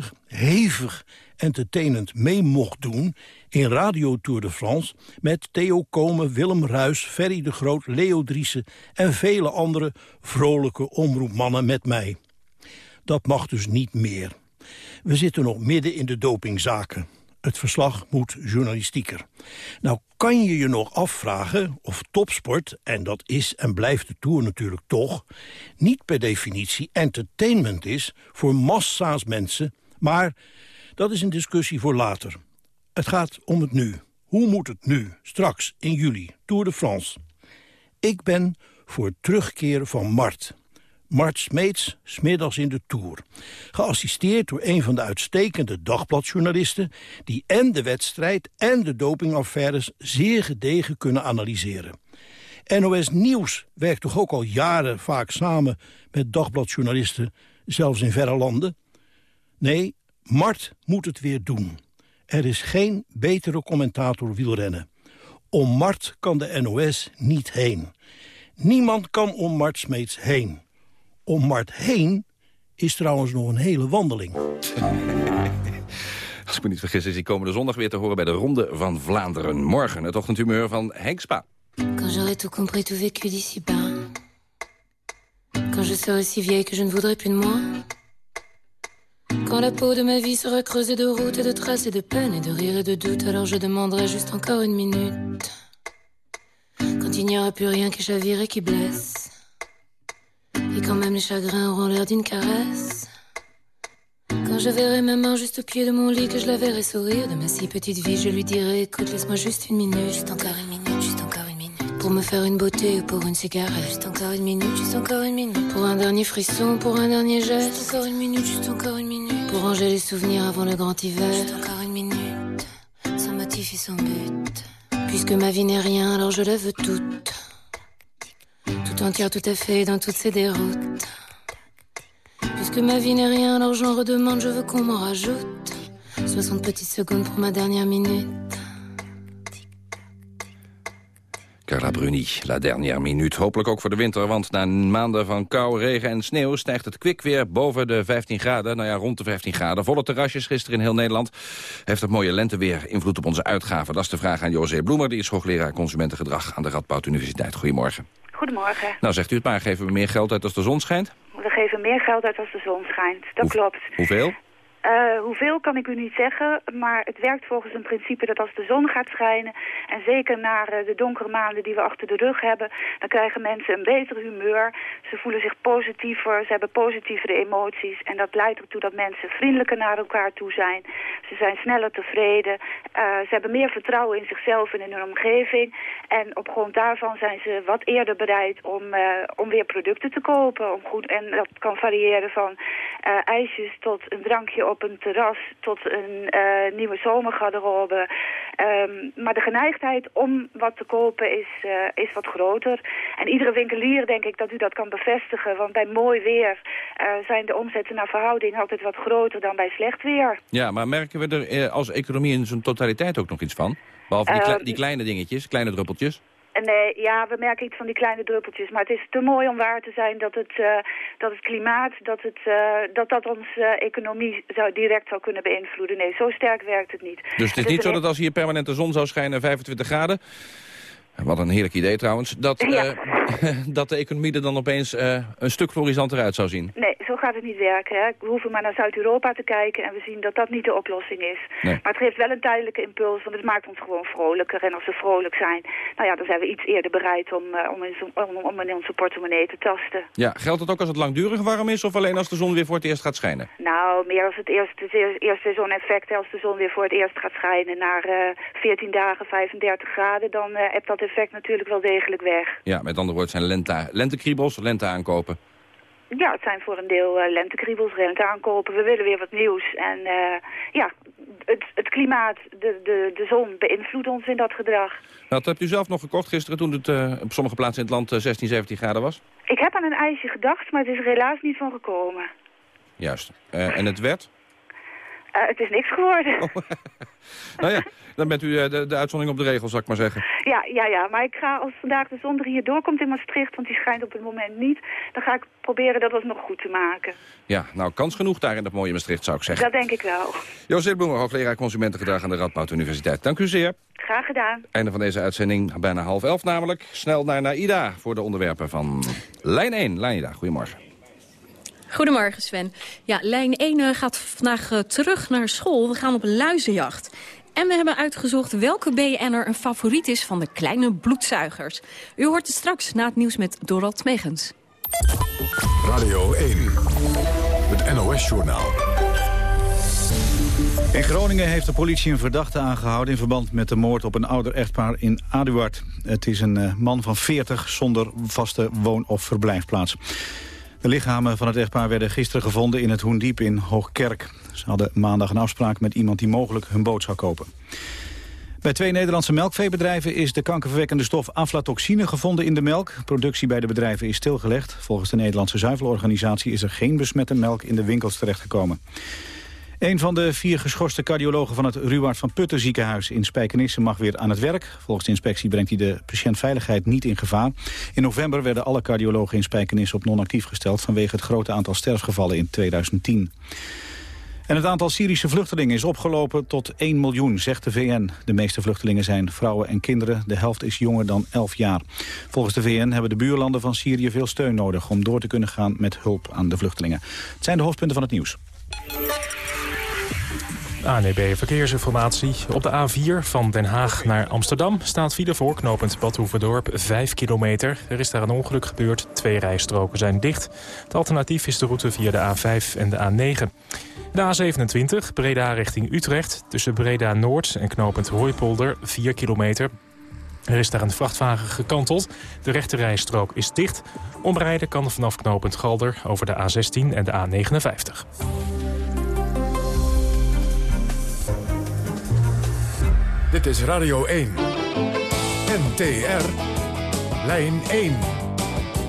1977-89 hevig entertainend mee mocht doen in Radio Tour de France met Theo Komen, Willem Ruis, Ferry de Groot, Leo Driessen en vele andere vrolijke omroepmannen met mij. Dat mag dus niet meer. We zitten nog midden in de dopingzaken. Het verslag moet journalistieker. Nou kan je je nog afvragen of topsport, en dat is en blijft de Tour natuurlijk toch... niet per definitie entertainment is voor massa's mensen... maar dat is een discussie voor later. Het gaat om het nu. Hoe moet het nu, straks, in juli, Tour de France? Ik ben voor terugkeer van Mart. Mart Smeets, smiddags in de Tour. Geassisteerd door een van de uitstekende dagbladjournalisten... die en de wedstrijd en de dopingaffaires zeer gedegen kunnen analyseren. NOS Nieuws werkt toch ook al jaren vaak samen met dagbladjournalisten... zelfs in verre landen? Nee, Mart moet het weer doen. Er is geen betere commentator wielrennen. Om Mart kan de NOS niet heen. Niemand kan om Mart Smeets heen. Om Mart heen is trouwens nog een hele wandeling. Als ik me niet vergis is die komende zondag weer te horen bij de Ronde van Vlaanderen. Morgen het ochtendhumeur van Henk Spa. Quand j'aurai tout compris, tout vécu d'ici-bas. Quand je serai si vieille que je ne voudrais plus de moi. Quand la peau de ma vie sera creusée de routes et de traces et de peines et de rires et de doutes, alors je demanderai juste encore une minute. Quand il n'y aura plus rien qui chavire et qui blesse. Et quand même les chagrins auront l'air d'une caresse. Quand je verrai ma main juste au pied de mon lit, que je la verrai sourire de ma si petite vie, je lui dirai écoute, laisse-moi juste une minute, juste encore une minute, juste encore une minute. Pour me faire une beauté ou pour une cigarette, juste encore une minute, juste encore une minute. Pour un dernier frisson, pour un dernier geste, juste encore une minute, juste encore une minute. Pour ranger les souvenirs avant le grand hiver, juste encore une minute. Sans motif et sans but. Puisque ma vie n'est rien, alors je la veux toute. Tout fait, dans toutes ses déroutes. Puisque ma vie n'est rien, alors j'en redemande, je veux qu'on m'en rajoute. 60 petites secondes pour ma dernière minute. Carla Bruni, la dernière minute. Hopelijk ook voor de winter, want na maanden van kou, regen en sneeuw... stijgt het kwik weer boven de 15 graden. Nou ja, rond de 15 graden. Volle terrasjes gisteren in heel Nederland. Heeft het mooie lenteweer invloed op onze uitgaven? Dat is de vraag aan José Bloemer. Die is hoogleraar consumentengedrag aan de Radboud Universiteit. Goedemorgen. Goedemorgen. Nou, zegt u het maar. Geven we meer geld uit als de zon schijnt? We geven meer geld uit als de zon schijnt. Dat klopt. Hoeveel? Eh, hoeveel kan ik u niet zeggen, maar het werkt volgens een principe dat als de zon gaat schijnen... en zeker na eh, de donkere maanden die we achter de rug hebben... dan krijgen mensen een beter humeur, ze voelen zich positiever, ze hebben positievere emoties... en dat leidt ertoe dat mensen vriendelijker naar elkaar toe zijn. Ze zijn sneller tevreden, eh, ze hebben meer vertrouwen in zichzelf en in hun omgeving... en op grond daarvan zijn ze wat eerder bereid om, om weer producten te kopen. Om goed, en dat kan variëren van ijsjes tot een drankje op een terras tot een uh, nieuwe zomergarderobe. Um, maar de geneigdheid om wat te kopen is, uh, is wat groter. En iedere winkelier denk ik dat u dat kan bevestigen. Want bij mooi weer uh, zijn de omzetten naar verhouding altijd wat groter dan bij slecht weer. Ja, maar merken we er als economie in zijn totaliteit ook nog iets van? Behalve die, kle die kleine dingetjes, kleine druppeltjes? Nee, ja, we merken iets van die kleine druppeltjes. Maar het is te mooi om waar te zijn dat het, uh, dat het klimaat, dat het, uh, dat, dat onze uh, economie zou, direct zou kunnen beïnvloeden. Nee, zo sterk werkt het niet. Dus het is niet zo dat als hier permanent de zon zou schijnen, 25 graden... Wat een heerlijk idee trouwens. Dat, ja. dat de economie er dan opeens een stuk florissanter uit zou zien. Nee, zo gaat het niet werken. Hè. We hoeven maar naar Zuid-Europa te kijken en we zien dat dat niet de oplossing is. Nee. Maar het geeft wel een tijdelijke impuls, want het maakt ons gewoon vrolijker. En als we vrolijk zijn, nou ja, dan zijn we iets eerder bereid om, uh, om, in, om, om in onze portemonnee te tasten. Ja, geldt het ook als het langdurig warm is of alleen als de zon weer voor het eerst gaat schijnen? Nou, meer als het eerste, het eerste zo'n-effect, als de zon weer voor het eerst gaat schijnen naar uh, 14 dagen, 35 graden, dan uh, hebt dat effect natuurlijk wel degelijk weg. Ja, met andere woorden zijn lente, lentekriebels, lente aankopen. Ja, het zijn voor een deel uh, lentekriebels, rente aankopen. We willen weer wat nieuws. En uh, ja, het, het klimaat, de, de, de zon beïnvloedt ons in dat gedrag. Wat hebt u zelf nog gekocht gisteren toen het uh, op sommige plaatsen in het land 16, 17 graden was? Ik heb aan een ijsje gedacht, maar het is er helaas niet van gekomen. Juist. en het werd? Uh, het is niks geworden. Oh. nou ja, dan bent u uh, de, de uitzondering op de regel, zou ik maar zeggen. Ja, ja, ja, maar ik ga als vandaag de zon er hier doorkomt in Maastricht, want die schijnt op het moment niet, dan ga ik proberen dat nog goed te maken. Ja, nou, kans genoeg daar in dat mooie Maastricht, zou ik zeggen. Dat denk ik wel. José Bloemer, hoogleraar consumentengedrag aan de Radboud Universiteit. Dank u zeer. Graag gedaan. Einde van deze uitzending, bijna half elf namelijk. Snel naar Naida voor de onderwerpen van Lijn 1. Naida, goedemorgen. Goedemorgen Sven. Ja, lijn 1 gaat vandaag uh, terug naar school. We gaan op een luizenjacht. En we hebben uitgezocht welke BN'er een favoriet is van de kleine bloedzuigers. U hoort het straks na het nieuws met Dorald Megens. Radio 1, het NOS-journaal. In Groningen heeft de politie een verdachte aangehouden... in verband met de moord op een ouder echtpaar in Aduard. Het is een uh, man van 40 zonder vaste woon- of verblijfplaats. De lichamen van het echtpaar werden gisteren gevonden in het Hoendiep in Hoogkerk. Ze hadden maandag een afspraak met iemand die mogelijk hun boot zou kopen. Bij twee Nederlandse melkveebedrijven is de kankerverwekkende stof aflatoxine gevonden in de melk. Productie bij de bedrijven is stilgelegd. Volgens de Nederlandse zuivelorganisatie is er geen besmette melk in de winkels terechtgekomen. Een van de vier geschorste cardiologen van het Ruwaard van Putten ziekenhuis in Spijkenisse mag weer aan het werk. Volgens de inspectie brengt hij de patiëntveiligheid niet in gevaar. In november werden alle cardiologen in Spijkenisse op non-actief gesteld vanwege het grote aantal sterfgevallen in 2010. En het aantal Syrische vluchtelingen is opgelopen tot 1 miljoen, zegt de VN. De meeste vluchtelingen zijn vrouwen en kinderen. De helft is jonger dan 11 jaar. Volgens de VN hebben de buurlanden van Syrië veel steun nodig... om door te kunnen gaan met hulp aan de vluchtelingen. Het zijn de hoofdpunten van het nieuws. ANEB Verkeersinformatie. Op de A4 van Den Haag naar Amsterdam staat file voor knooppunt Badhoevedorp 5 kilometer. Er is daar een ongeluk gebeurd. Twee rijstroken zijn dicht. Het alternatief is de route via de A5 en de A9. De A27 Breda richting Utrecht. Tussen Breda Noord en knooppunt Hooipolder 4 kilometer. Er is daar een vrachtwagen gekanteld. De rechte rijstrook is dicht. Omrijden kan vanaf knooppunt Galder over de A16 en de A59. Dit is Radio 1. NTR. Lijn 1.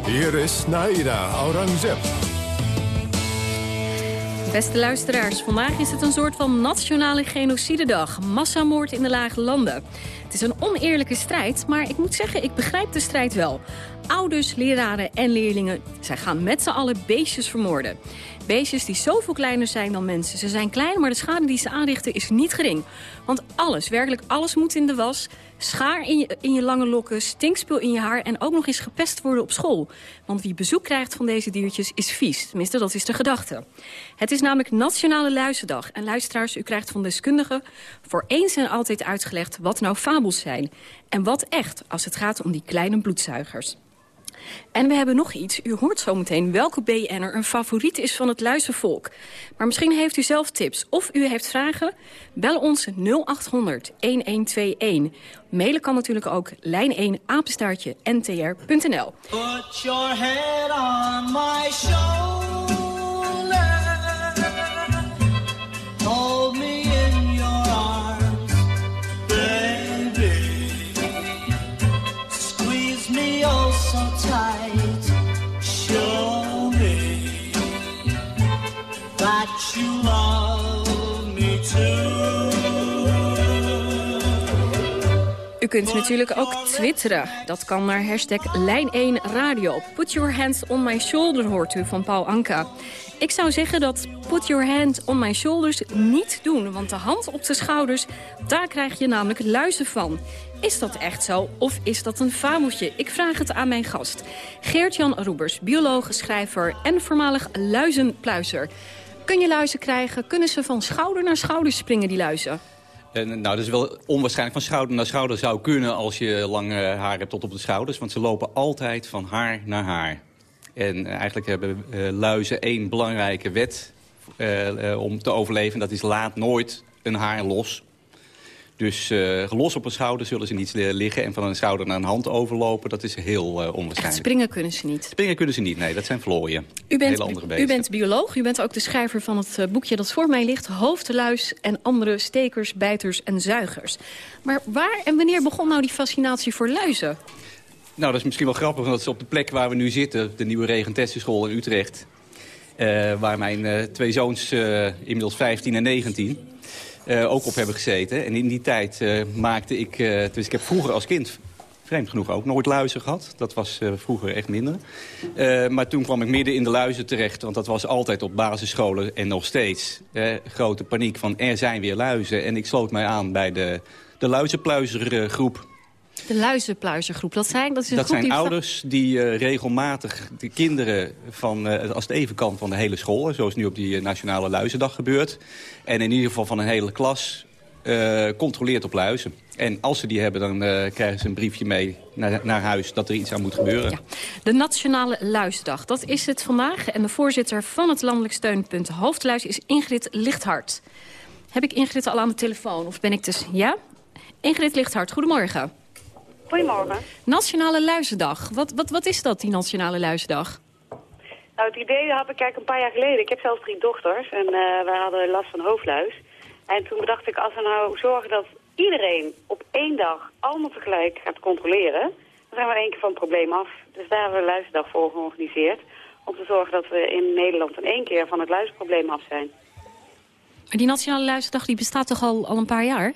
Hier is Naida Aurangzeb. Beste luisteraars, vandaag is het een soort van nationale genocidedag. Massamoord in de lage landen. Het is een oneerlijke strijd, maar ik moet zeggen, ik begrijp de strijd wel. Ouders, leraren en leerlingen, zij gaan met z'n allen beestjes vermoorden. Beestjes die zoveel kleiner zijn dan mensen. Ze zijn klein, maar de schade die ze aanrichten is niet gering. Want alles, werkelijk alles moet in de was. Schaar in je, in je lange lokken, stinkspul in je haar... en ook nog eens gepest worden op school. Want wie bezoek krijgt van deze diertjes is vies. Tenminste, dat is de gedachte. Het is namelijk Nationale Luisterdag. En luisteraars, u krijgt van deskundigen voor eens en altijd uitgelegd... wat nou fabels zijn en wat echt als het gaat om die kleine bloedzuigers. En we hebben nog iets. U hoort zo meteen welke BN'er een favoriet is van het luistervolk. Maar misschien heeft u zelf tips of u heeft vragen. Bel ons 0800 1121. Mailen kan natuurlijk ook lijn1 apenstaartje ntr.nl. Put your head on my shoulder. U kunt natuurlijk ook twitteren. Dat kan naar hashtag Lijn1 Radio. Put your hands on my shoulder hoort u van Paul Anka. Ik zou zeggen dat put your hand on my shoulders niet doen. Want de hand op de schouders, daar krijg je namelijk luizen van. Is dat echt zo of is dat een fabeltje? Ik vraag het aan mijn gast. Geert-Jan Roebers, bioloog, schrijver en voormalig luizenpluizer. Kun je luizen krijgen? Kunnen ze van schouder naar schouder springen, die luizen? Eh, nou, dat is wel onwaarschijnlijk van schouder naar schouder zou kunnen... als je lang haar hebt tot op de schouders. Want ze lopen altijd van haar naar haar. En eigenlijk hebben eh, luizen één belangrijke wet eh, om te overleven. Dat is laat nooit een haar los. Dus eh, los op een schouder zullen ze niet liggen... en van een schouder naar een hand overlopen, dat is heel Echt onwaarschijnlijk. springen kunnen ze niet. Springen kunnen ze niet, nee, dat zijn vlooien. U bent, Hele andere u beesten. bent bioloog, u bent ook de schrijver van het eh, boekje dat voor mij ligt... Hoofdluis en andere stekers, bijters en zuigers. Maar waar en wanneer begon nou die fascinatie voor luizen? Nou, dat is misschien wel grappig, want dat is op de plek waar we nu zitten... de nieuwe Regentessenschool in Utrecht... waar mijn twee zoons, inmiddels 15 en 19... eh, ook op hebben gezeten. En in die tijd eh, maakte ik... eh, dus ik heb vroeger als kind, vreemd genoeg ook, nooit luizen gehad. Dat was vroeger echt minder. Maar toen kwam ik midden in de luizen terecht. Want dat was altijd op basisscholen en nog steeds. grote paniek van er zijn weer luizen. En ik sloot mij aan bij de, de luizenpluizergroep. De luizenpluizergroep, dat zijn, dat is een Dat groep zijn die... ouders die eh, regelmatig de kinderen van, eh, als het even kan, van de hele school... zoals nu op die eh, Nationale Luizendag gebeurt... en in ieder geval van een hele klas controleert op luizen. En als ze die hebben, dan krijgen ze een briefje mee naar, naar huis... dat er iets aan moet gebeuren. De Nationale Luisdag, dat is het vandaag. En de voorzitter van het landelijk steunpunt Hoofdluis is Ingrid Lichthart. Heb ik Ingrid al aan de telefoon? Of ben ik dus... Ja? Ingrid Lichthart, goedemorgen. Goedemorgen. Nationale Luizendag. Wat, wat, wat is dat, die Nationale Luizendag? Nou, het idee had ik eigenlijk een paar jaar geleden. Ik heb zelf drie dochters en eh wij hadden last van hoofdluis. En toen bedacht ik, als we nou zorgen dat iedereen op één dag allemaal tegelijk gaat controleren, dan zijn we in één keer van het probleem af. Dus daar hebben we een luisterdag voor georganiseerd. Om te zorgen dat we in Nederland in één keer van het luisterprobleem af zijn. Maar die Nationale Luisterdag die bestaat toch al, al een paar jaar?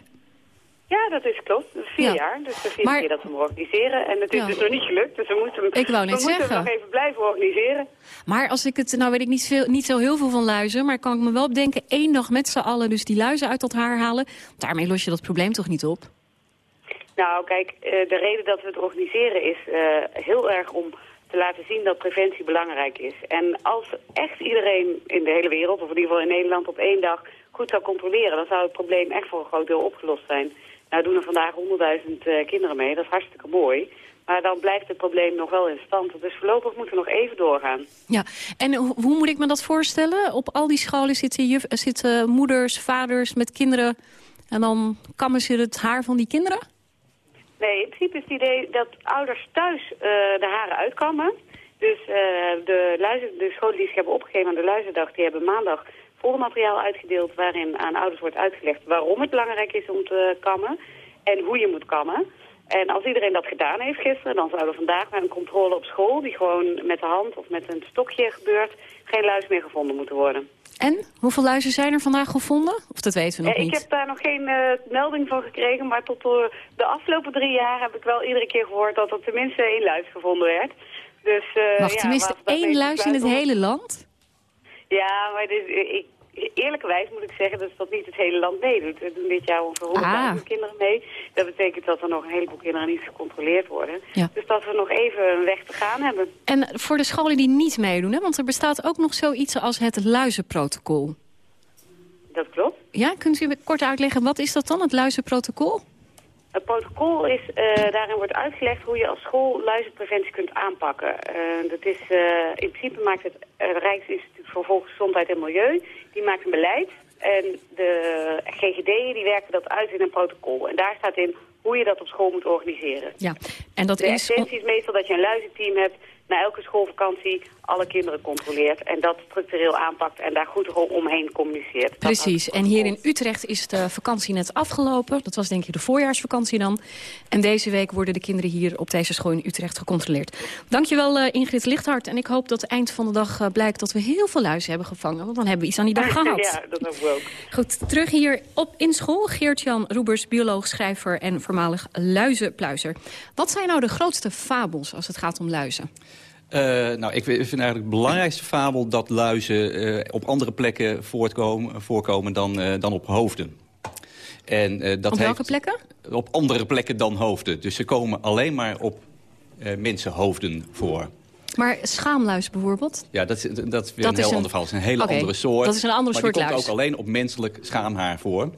Ja, dat is klopt. Vier Ja. jaar. Dus de vierde Maar- keer dat we hem organiseren. En het is Ja. dus nog niet gelukt. Dus we moeten hem, Ik wou net we moeten nog even blijven organiseren. Maar als ik het, nou weet ik niet, veel, niet zo heel veel van luizen... maar kan ik me wel bedenken, één dag met z'n allen dus die luizen uit dat haar halen... daarmee los je dat probleem toch niet op? Nou, kijk, eh, de reden dat we het organiseren is eh, heel erg om te laten zien dat preventie belangrijk is. En als echt iedereen in de hele wereld, of in ieder geval in Nederland, op één dag goed zou controleren, dan zou het probleem echt voor een groot deel opgelost zijn. Nou doen er vandaag 100.000 eh, kinderen mee, dat is hartstikke mooi. Maar dan blijft het probleem nog wel in stand. Dus voorlopig moeten we nog even doorgaan. Ja, en ho- hoe moet ik me dat voorstellen? Op al die scholen zitten, juf, zitten moeders, vaders met kinderen... en dan kammen ze het haar van die kinderen? Nee, in principe is het idee dat ouders thuis eh, de haren uitkammen. Dus eh, de, de scholen die zich hebben opgegeven aan de luisterdag... die hebben maandag volmateriaal uitgedeeld... waarin aan ouders wordt uitgelegd waarom het belangrijk is om te kammen... en hoe je moet kammen. En als iedereen dat gedaan heeft gisteren... dan zou er vandaag bij een controle op school... die gewoon met de hand of met een stokje gebeurt... geen luis meer gevonden moeten worden. En? Hoeveel luizen zijn er vandaag gevonden? Of dat weten we nog Eh, niet? Ik heb daar nog geen eh, melding van gekregen, maar tot de afgelopen drie jaar heb ik wel iedere keer gehoord dat er tenminste één luis gevonden werd. Dus, eh, Wacht, ja, tenminste we één luis in het hele land? Ja, maar dit, ik, eerlijkerwijs moet ik zeggen dus dat niet het hele land meedoet. Er doen dit jaar ongeveer 100.000 Ah. kinderen mee. Dat betekent dat er nog een heleboel kinderen niet gecontroleerd worden. Ja. Dus dat we nog even een weg te gaan hebben. En voor de scholen die niet meedoen, hè? want er bestaat ook nog zoiets als het luizenprotocol. Dat klopt. Ja, kunt u kort uitleggen, wat is dat dan, het luizenprotocol? Het protocol is, eh, daarin wordt uitgelegd hoe je als school luizenpreventie kunt aanpakken. Eh, dat is, eh, in principe maakt het Rijksinstituut voor Volksgezondheid en Milieu, die maakt een beleid. En de GGD'en die werken dat uit in een protocol. En daar staat in hoe je dat op school moet organiseren. Ja, en dat de is... essentie is meestal dat je een luizenteam hebt, na elke schoolvakantie alle kinderen controleert. En dat structureel aanpakt en daar goed omheen communiceert. Precies, en hier in Utrecht is de vakantie net afgelopen. Dat was denk ik de voorjaarsvakantie dan. En deze week worden de kinderen hier op deze school in Utrecht gecontroleerd. Dankjewel eh, Ingrid Lichthart. En ik hoop dat eind van de dag eh, blijkt dat we heel veel luizen hebben gevangen. Want dan hebben we iets aan die dag gehad. ja, dat hopen we ook. Goed, terug hier op in school. Geert-Jan Roebers, bioloog, schrijver en voormalig luizenpluizer. Wat zijn nou de grootste fabels als het gaat om luizen? Eh, nou, ik vind eigenlijk de belangrijkste fabel dat luizen eh, op andere plekken voortkomen, voorkomen dan, eh, dan op hoofden. En, dat op welke heeft- plekken? Op andere plekken dan hoofden. Dus ze komen alleen maar op mensenhoofden voor. Maar schaamluis bijvoorbeeld? Ja, dat is, dat is weer Dat een is heel een- ander verhaal. Het is een hele andere soort. dat is een andere maar soort die komt luis. ook alleen op menselijk schaamhaar voor.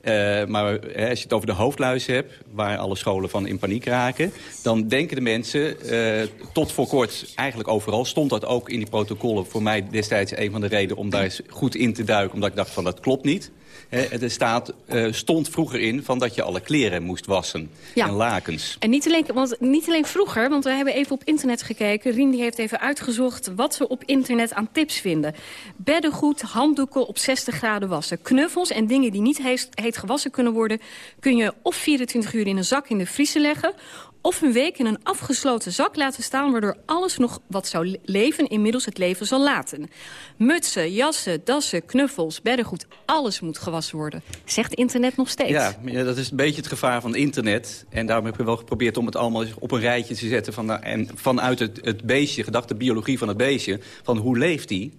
Eh, maar hè, als je het over de hoofdluis hebt, waar alle scholen van in paniek raken... dan denken de mensen, eh, tot voor kort eigenlijk overal... stond dat ook in die protocollen voor mij destijds een van de redenen... om daar eens goed in te duiken, omdat ik dacht van dat klopt niet. Er staat, eh, stond vroeger in van dat je alle kleren moest wassen Ja. en lakens. En niet alleen, want niet alleen vroeger, want we hebben even op internet gekeken. Rien die heeft even uitgezocht wat ze op internet aan tips vinden. Beddengoed, handdoeken op 60 graden wassen. Knuffels en dingen die niet heet, heet gewassen kunnen worden... kun je of 24 uur in een zak in de vriezer leggen... of een week in een afgesloten zak laten staan... waardoor alles nog wat zou le- leven inmiddels het leven zal laten. Mutsen, jassen, dassen, knuffels, beddengoed, alles moet gewassen worden. Zegt internet nog steeds. Ja, dat is een beetje het gevaar van internet. En daarom heb ik wel geprobeerd om het allemaal op een rijtje te zetten. Van, nou, en vanuit het, het beestje, gedacht de biologie van het beestje... van hoe leeft die?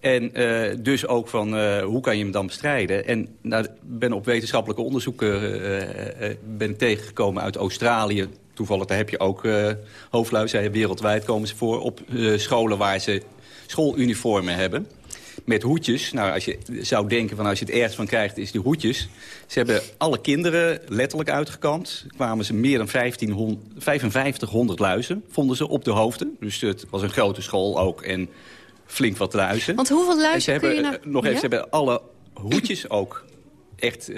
En eh, dus ook van eh, hoe kan je hem dan bestrijden? En nou, ben op wetenschappelijke onderzoeken eh, eh, ben tegengekomen uit Australië. Toevallig daar heb je ook uh, hoofdluizen. Wereldwijd komen ze voor op uh, scholen waar ze schooluniformen hebben met hoedjes. Nou, als je zou denken van als je het ergens van krijgt, is die hoedjes. Ze hebben alle kinderen letterlijk uitgekampt. kwamen ze meer dan 1500, 5500 luizen, vonden ze op de hoofden. Dus het was een grote school ook en flink wat luizen. Want hoeveel En luizen ze kun hebben, je nou... eh, Nog even, Ja? ze hebben alle hoedjes ook echt uh,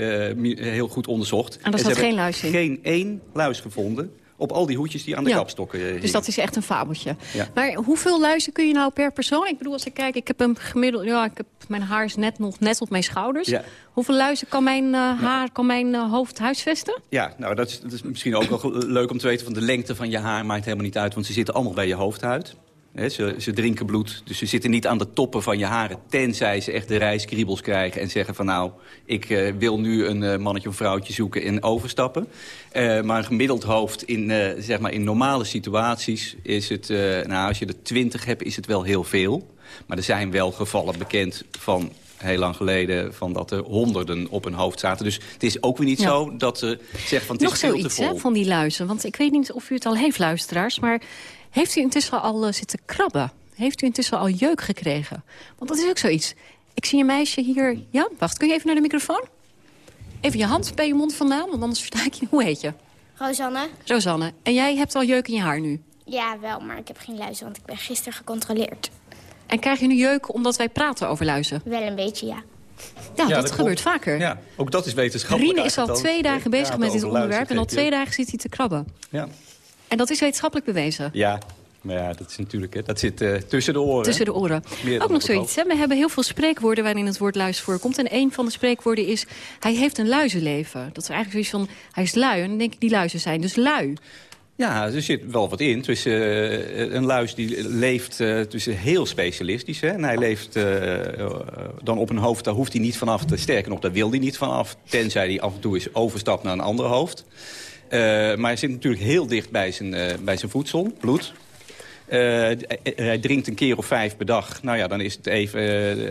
heel goed onderzocht. En ze zat hebben geen luis in? geen één luis gevonden op al die hoedjes die aan de Ja. kapstokken eh, Dus dat is echt een fabeltje. Ja. Maar hoeveel luizen kun je nou per persoon? Ik bedoel, als ik kijk, ik heb een gemiddeld... Ja, ik heb, mijn haar is net nog net op mijn schouders. Ja. Hoeveel luizen kan mijn eh, haar, kan mijn eh, hoofd huisvesten? Ja, nou dat is, dat is misschien ook wel leuk om te weten... van de lengte van je haar maakt helemaal niet uit... want ze zitten allemaal bij je hoofdhuid. Ze, ze drinken bloed, dus ze zitten niet aan de toppen van je haren... tenzij ze echt de rijskriebels krijgen en zeggen van... nou, ik eh, wil nu een eh, mannetje of vrouwtje zoeken en overstappen. Eh, maar een gemiddeld hoofd in, zeg maar in normale situaties is het... nou, als je er twintig hebt, is het wel heel veel. Maar er zijn wel gevallen bekend van heel lang geleden... van dat er honderden op een hoofd zaten. Dus het is ook weer niet Ja. zo dat ze zeggen van het Nog is veel te zoiets van die luizen. Want ik weet niet of u het al heeft, luisteraars... maar heeft u intussen al eh, zitten krabben? Heeft u intussen al jeuk gekregen? Want dat is ook zoiets. Ik zie een meisje hier... Ja, wacht, kun je even naar de microfoon? Even je hand bij je mond vandaan, want anders versta ik je. Hoe heet je? Rosanne? Rosanne. En jij hebt al jeuk in je haar nu? Ja, wel, maar ik heb geen luizen, want ik ben gisteren gecontroleerd. En krijg je nu jeuk omdat wij praten over luizen? Wel een beetje, ja. Ja, dat, dat gebeurt vaker. Ja, ook dat is wetenschappelijk Rien is al twee dagen bezig met dit onderwerp... en al twee dagen zit hij te krabben. Ja. En dat is wetenschappelijk bewezen. ja, maar ja, dat is natuurlijk... Hè, dat zit eh, tussen de oren. Tussen de oren. Ook nog zoiets. Hè? We hebben heel veel spreekwoorden waarin het woord luis voorkomt. En een van de spreekwoorden is, hij heeft een luizenleven. Dat is eigenlijk zoiets van, hij is lui. En dan denk ik, die luizen zijn dus lui. Ja, er zit wel wat in. Tussen, eh, een luis die leeft eh, tussen heel specialistisch. Hè? En hij leeft dan op een hoofd, daar hoeft hij niet vanaf te sterken nog. Daar wil hij niet vanaf, tenzij hij af en toe is overstapt naar een ander hoofd. Eh, maar hij zit natuurlijk heel dicht bij zijn, eh, bij zijn voedsel, bloed. Eh, hij drinkt een keer of vijf per dag. Nou ja, dan is het even...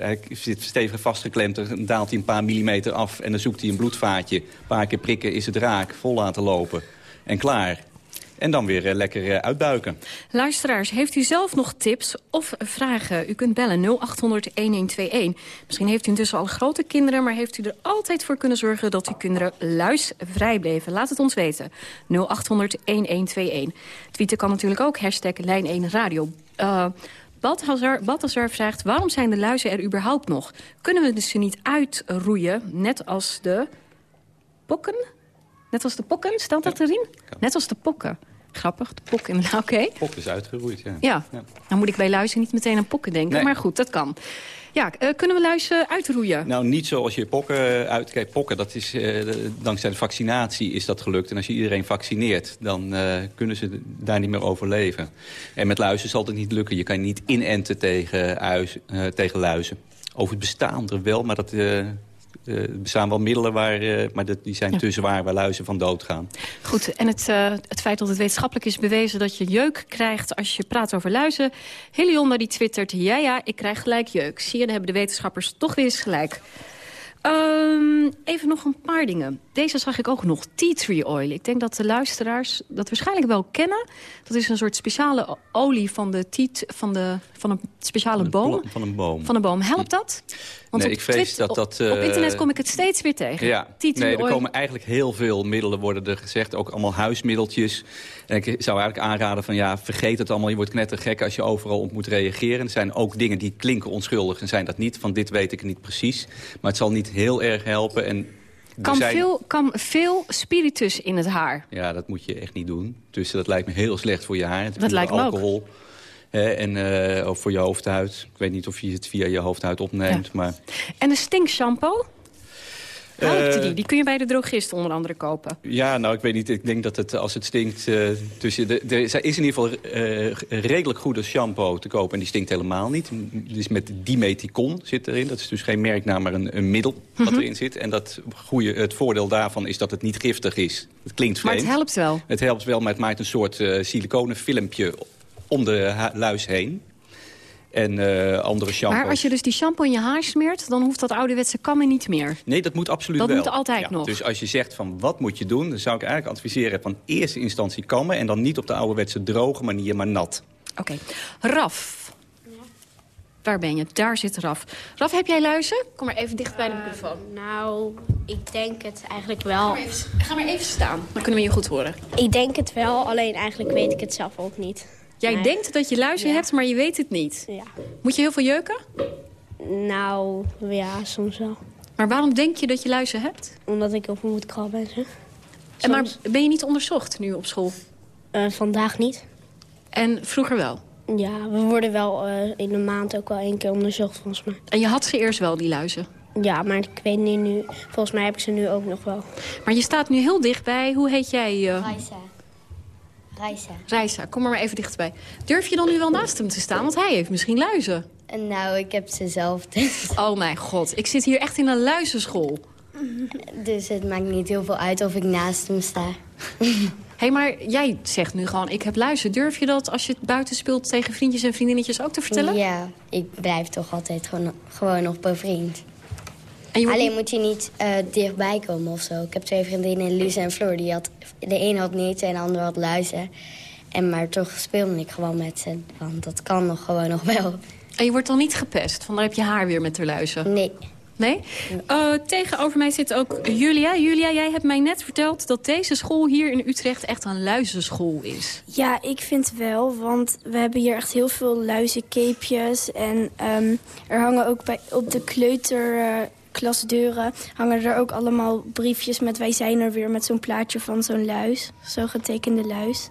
hij zit stevig vastgeklemd, dan daalt hij een paar millimeter af... en dan zoekt hij een bloedvaatje. Een paar keer prikken is het raak, vol laten lopen. En klaar. En dan weer eh, lekker eh, uitbuiken. Luisteraars, heeft u zelf nog tips of vragen? U kunt bellen 0800-1121. Misschien heeft u intussen al grote kinderen... maar heeft u er altijd voor kunnen zorgen dat uw kinderen luisvrij bleven? Laat het ons weten. 0800-1121. Tweeten kan natuurlijk ook, hashtag Lijn1Radio. Uh, Balthazar, vraagt, waarom zijn de luizen er überhaupt nog? Kunnen we dus ze niet uitroeien, net als de pokken? Net als de pokken, staat dat erin? Net als de pokken. Grappig, de. Nou, Oké. Pok is uitgeroeid, ja. Ja. dan moet ik bij luizen niet meteen aan pokken denken. Nee. Maar goed, dat kan. Ja, eh, kunnen we luizen uitroeien? Nou, niet zoals je pokken uitkijkt. Pokken, dat is, eh, dankzij de vaccinatie is dat gelukt. En als je iedereen vaccineert, dan eh, kunnen ze daar niet meer overleven. En met luizen zal het niet lukken. Je kan niet inenten tegen, tegen luizen. Over het bestaan er wel, maar dat... eh, er bestaan wel middelen, waar, eh, maar dat, die zijn Ja. te zwaar waar luizen van doodgaan. Goed, en het, eh, het feit dat het wetenschappelijk is bewezen... dat je jeuk krijgt als je praat over luizen. Helionda die twittert, ja ja, ik krijg gelijk jeuk. Zie je, dan hebben de wetenschappers toch weer eens gelijk. Ehm, even nog een paar dingen. Deze zag ik ook nog, tea tree oil. Ik denk dat de luisteraars dat waarschijnlijk wel kennen. Dat is een soort speciale olie van, de tiet, van, de, van een speciale boom. Van een boom. Van een boom. Helpt dat? Want nee, op ik vrees dat dat... op, op eh, internet kom ik het steeds weer tegen. Ja, Tea tree nee, er oil. komen eigenlijk heel veel middelen worden er gezegd. Ook allemaal huismiddeltjes. En ik zou eigenlijk aanraden van ja, vergeet het allemaal. Je wordt knettergek als je overal op moet reageren. Er zijn ook dingen die klinken onschuldig en zijn dat niet. Van dit weet ik niet precies. Maar het zal niet heel erg helpen. En Kan, zijn- veel, kan veel spiritus in het haar. Ja, dat moet je echt niet doen. Dus dat lijkt me heel slecht voor je haar. Het is Dat lijkt me ook. alcohol. Hè, en ook voor je hoofdhuid. Ik weet niet of je het via je hoofdhuid opneemt. Maar En een stinkshampoo? Eh, die? Die kun je bij de drogist onder andere kopen. Ja, nou, ik weet niet. Ik denk dat het, als het stinkt... eh, tussen de, er is in ieder geval eh, redelijk goede shampoo te kopen. En die stinkt helemaal niet. Dus met dimeticon zit erin. Dat is dus geen merknaam, maar een, een middel wat Mhm. erin zit. En dat goede, het voordeel daarvan is dat het niet giftig is. Het klinkt Maar vreemd. het helpt wel. Het helpt wel, maar het maakt een soort eh siliconen filmpje om de luis heen. En eh, andere shampoos. Maar als je dus die shampoo in je haar smeert... dan hoeft dat ouderwetse kammen niet meer. Nee, dat moet absoluut Dat wel. moet altijd nog. Dus als je zegt van wat moet je doen... dan zou ik eigenlijk adviseren van eerste instantie kammen... en dan niet op de ouderwetse droge manier, maar nat. Oké. Raf. Waar ben je? Daar zit Raf. Raf, heb jij luizen? Kom maar even dicht bij de microfoon. Nou, ik denk het eigenlijk wel. Ga maar even staan. Dan kunnen we je goed horen. Ik denk het wel, alleen eigenlijk weet ik het zelf ook niet. Jij Nee. denkt dat je luizen hebt, maar je weet het niet. Ja. Moet je heel veel jeuken? Nou, ja, soms wel. Maar waarom denk je dat je luizen hebt? Omdat ik over moet krabben en zo. En maar ben je niet onderzocht nu op school? Eh, vandaag niet. En vroeger wel? Ja, we worden wel eh, in de maand ook wel één keer onderzocht volgens mij. En je had ze eerst wel, die luizen? Ja, maar ik weet niet nu. Volgens mij heb ik ze nu ook nog wel. Maar je staat nu heel dichtbij. Hoe heet jij? eh? Raisa. Reisa, kom maar even dichterbij. Durf je dan nu wel naast hem te staan? Want hij heeft misschien luizen. Nou, ik heb ze zelf dus. Oh mijn god, ik zit hier echt in een luizenschool. Dus het maakt niet heel veel uit of ik naast hem sta. Hé, hey, maar jij zegt nu gewoon, ik heb luizen. Durf je dat als je buiten speelt tegen vriendjes en vriendinnetjes ook te vertellen? Ja, ik blijf toch altijd gewoon, gewoon nog bevriend. En je wordt Alleen niet- moet je niet eh, dichtbij komen of zo. Ik heb twee vriendinnen, Luce en Floor. Die had, de een had niet en de ander had luizen. En maar toch speelde ik gewoon met ze. Want dat kan nog gewoon nog wel. En je wordt dan niet gepest? Van, dan heb je haar weer met de luizen. Nee. Nee? Eh, tegenover mij zit ook Julia. Julia, jij hebt mij net verteld dat deze school hier in Utrecht echt een luizenschool is. Ja, ik vind wel, want we hebben hier echt heel veel luizenkeepjes. En ehm, er hangen ook bij, op de kleuterklasdeuren hangen er ook allemaal briefjes met wij zijn er weer met zo'n plaatje van zo'n luis. Zo'n getekende luis.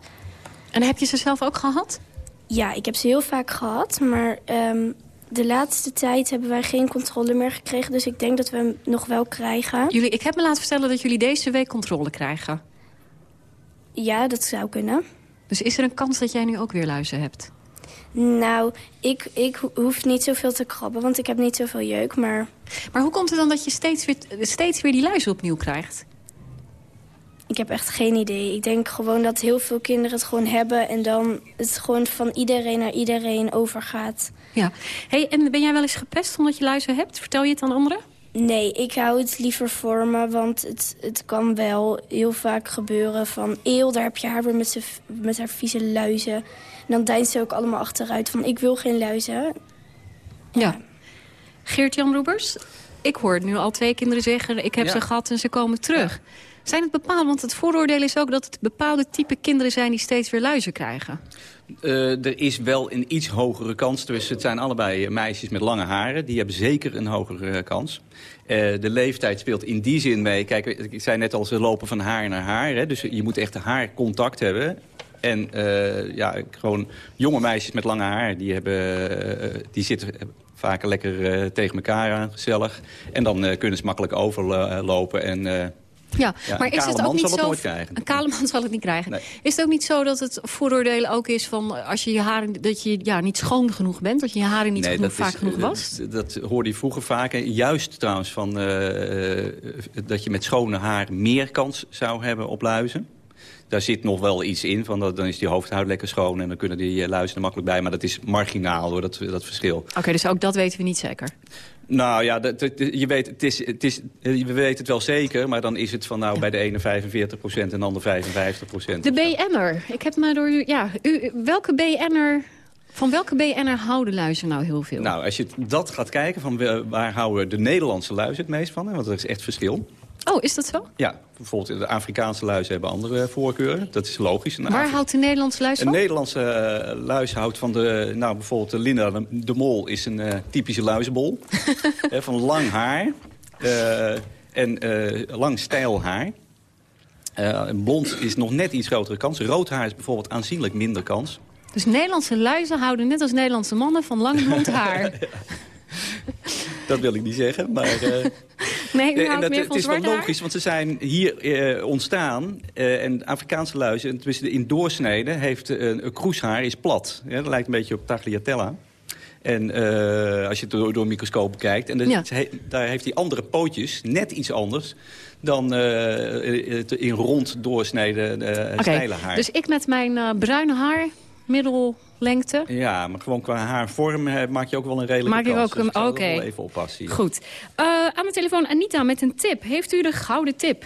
En heb je ze zelf ook gehad? Ja, ik heb ze heel vaak gehad, maar ehm, de laatste tijd hebben wij geen controle meer gekregen. Dus ik denk dat we hem nog wel krijgen. Jullie, ik heb me laten vertellen dat jullie deze week controle krijgen. Ja, dat zou kunnen. Dus is er een kans dat jij nu ook weer luizen hebt? Nou, ik, ik ho- hoef niet zoveel te krabben, want ik heb niet zoveel jeuk. Maar Maar hoe komt het dan dat je steeds weer, steeds weer die luizen opnieuw krijgt? ik heb echt geen idee. Ik denk gewoon dat heel veel kinderen het gewoon hebben... en dan het gewoon van iedereen naar iedereen overgaat. Ja. Hey, en ben jij wel eens gepest omdat je luizen hebt? Vertel je het aan anderen? Nee, ik hou het liever voor me, want het, het kan wel heel vaak gebeuren van... eeuw, daar heb je haar weer met, met haar vieze luizen. En dan deinst ze ook allemaal achteruit van ik wil geen luizen. Ja. Geert-Jan Roebers, ik hoor nu al twee kinderen zeggen... ik heb Ja. ze gehad en ze komen terug. Zijn het bepaalde, want het vooroordeel is ook dat het bepaalde type kinderen zijn... die steeds weer luizen krijgen. Eh, er is wel een iets hogere kans. Dus het zijn allebei eh, meisjes met lange haren. Die hebben zeker een hogere eh, kans. De leeftijd speelt in die zin mee. Kijk, ik zei net al, ze lopen van haar naar haar. Hè, dus je moet echt haarcontact hebben. En ja, gewoon jonge meisjes met lange haar... die, hebben, die zitten vaker lekker tegen elkaar aan, gezellig. En dan kunnen ze makkelijk overlopen en... eh, Ja, Ja, maar een is het ook niet zo... Een kale man zal het niet krijgen. Nee. Is het ook niet zo dat het vooroordeel ook is van... als je je haren, dat je ja, niet schoon genoeg bent... dat je je haren niet Nee, genoeg, vaak is, genoeg eh, was? Dat, dat hoorde je vroeger vaak. En juist trouwens van, eh, eh, dat je met schone haar meer kans zou hebben op luizen. Daar zit nog wel iets in, van dat, dan is die hoofdhuid lekker schoon... en dan kunnen die eh, luizen er makkelijk bij. Maar dat is marginaal, hoor, dat, dat verschil. Oké, dus ook dat weten we niet zeker. Nou ja, dat, dat- je weet, het is, het is, we weten het wel zeker... maar dan is het van nou bij de ene 45% en de ander 55% De BN'er. Ik heb maar door u... Ja, u, welke BN'er... Van welke BN'er houden luizen nou heel veel? Nou, als je dat gaat kijken, van waar houden de Nederlandse luizen het meest van? hè, Want er is echt verschil. Oh, is dat zo? Ja, bijvoorbeeld de Afrikaanse luizen hebben andere voorkeuren. Dat is logisch. Een Waar Afri- houdt de Nederlandse luis Een van? Nederlandse eh, luis houdt van de... Nou, bijvoorbeeld de Linda de, de Mol is een eh, typische luizenbol. Van lang haar. eh, en lang stijl haar. Blond is nog net iets grotere kans. Rood haar is bijvoorbeeld aanzienlijk minder kans. Dus Nederlandse luizen houden net als Nederlandse mannen van lang blond haar. Dat wil ik niet zeggen, maar... Nee, u Nee, en houdt dat, meer het is wel logisch, want ze zijn hier eh, ontstaan. eh, en Afrikaanse luizen, in doorsnede, heeft eh, een kroeshaar is plat. Ja, dat lijkt een beetje op tagliatella. En als je het door, door een microscoop bekijkt. En Ja. he- daar heeft hij andere pootjes, net iets anders... dan het in rond doorsneden Oké, steile haar. dus ik met mijn bruine haar, middellengte... Ja, maar gewoon qua haarvorm eh, maak je ook wel een redelijke Maak ik kans. ook Dus een- ik er oké. wel even oppassen hier. Goed. Eh, aan de telefoon Anita met een tip. Heeft u de gouden tip?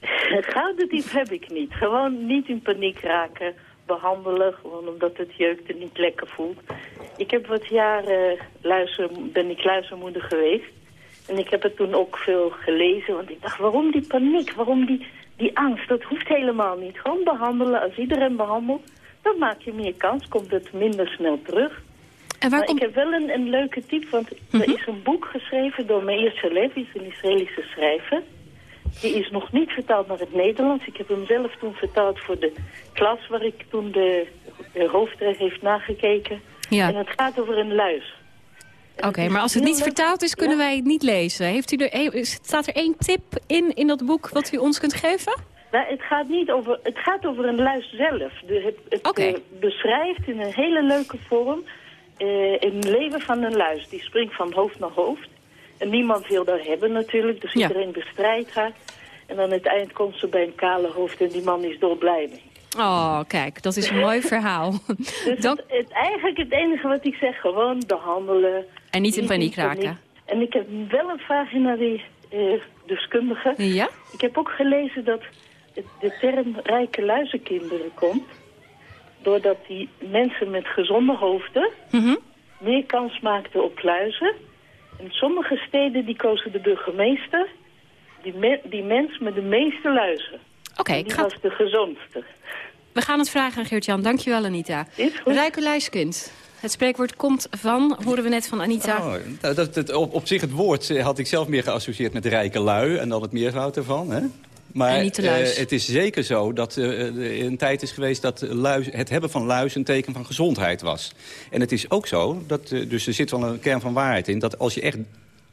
Gouden diep heb ik niet. Gewoon niet in paniek raken. Behandelen, gewoon omdat het jeukte niet lekker voelt. Ik heb wat jaren luister, ben ik luistermoeder geweest. En ik heb het toen ook veel gelezen. Want ik dacht, waarom die paniek? Waarom die, die angst? Dat hoeft helemaal niet. Gewoon behandelen. Als iedereen behandelt, dan maak je meer kans. Komt het minder snel terug. En waar maar komt- ik heb wel een, een leuke tip, want er is een boek geschreven door Meir Shalev, die is een Israëlische schrijver. Die is nog niet vertaald naar het Nederlands. Ik heb hem zelf toen vertaald voor de klas waar ik toen de, de hoofdreg heeft nagekeken. Ja. En het gaat over een luis. Oké, maar als het niet vertaald is, kunnen wij het niet lezen. Heeft u er, een- staat er één tip in, in dat boek wat u ons kunt geven? Nou, het gaat niet over, het gaat over een luis zelf. De, het het eh, beschrijft in een hele leuke vorm eh, een leven van een luis. Die springt van hoofd naar hoofd. En niemand wil dat hebben natuurlijk, dus Ja. iedereen bestrijdt haar. En aan het eind komt ze bij een kale hoofd en die man is dolblij mee. Oh, kijk, dat is een mooi verhaal. Dus het, het, eigenlijk het enige wat ik zeg, gewoon behandelen. En niet in paniek raken. En ik heb wel een vraag naar die eh, deskundige. Ja? Ik heb ook gelezen dat de term rijke luizenkinderen komt... doordat die mensen met gezonde hoofden Mhm. meer kans maakten op luizen. En sommige steden die kozen de burgemeester... die, me- die mens met de meeste luizen. Oké, ik die ga- was de gezondste. We gaan het vragen aan Geert-Jan. Dankjewel, Anita. Rijke luiskind. Het spreekwoord komt van, horen we net van Anita. Oh, nou, dat, dat, op, op zich het woord had ik zelf meer geassocieerd met rijke lui... en dan het meervoud ervan, hè? Maar En niet eh, het is zeker zo dat eh, er een tijd is geweest... dat luis, het hebben van luis een teken van gezondheid was. En het is ook zo, dat, eh, dus er zit wel een kern van waarheid in... dat als je echt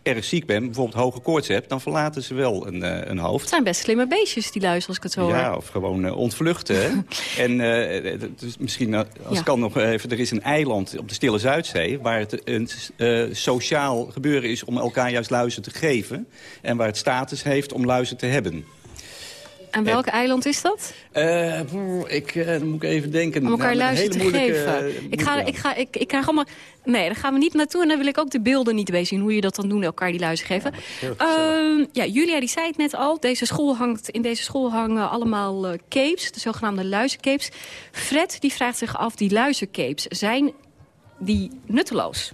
erg ziek bent, bijvoorbeeld hoge koorts hebt... dan verlaten ze wel een, eh, een hoofd. Het zijn best slimme beestjes, die luizen, als ik het zo hoor. Ja, of gewoon eh, ontvluchten. en eh, is misschien, eh, als Ja. kan nog even... er is een eiland op de Stille Zuidzee... waar het een eh, sociaal gebeuren is om elkaar juist luizen te geven... en waar het status heeft om luizen te hebben. En welk eiland is dat? Eh, ik, eh, moet ik even denken. Om elkaar Nou, een te geven. eh, ik, ga, ik, ga, ik, ik krijg allemaal... Nee, daar gaan we niet naartoe. En dan wil ik ook de beelden niet bij zien. Hoe je dat dan doen, elkaar die luizen geven. Ehm, ja, Julia die zei het net al. Deze school hangt, in deze school hangen allemaal capes. De zogenaamde luizencapes. Fred die vraagt zich af, die luizencapes, zijn die nutteloos?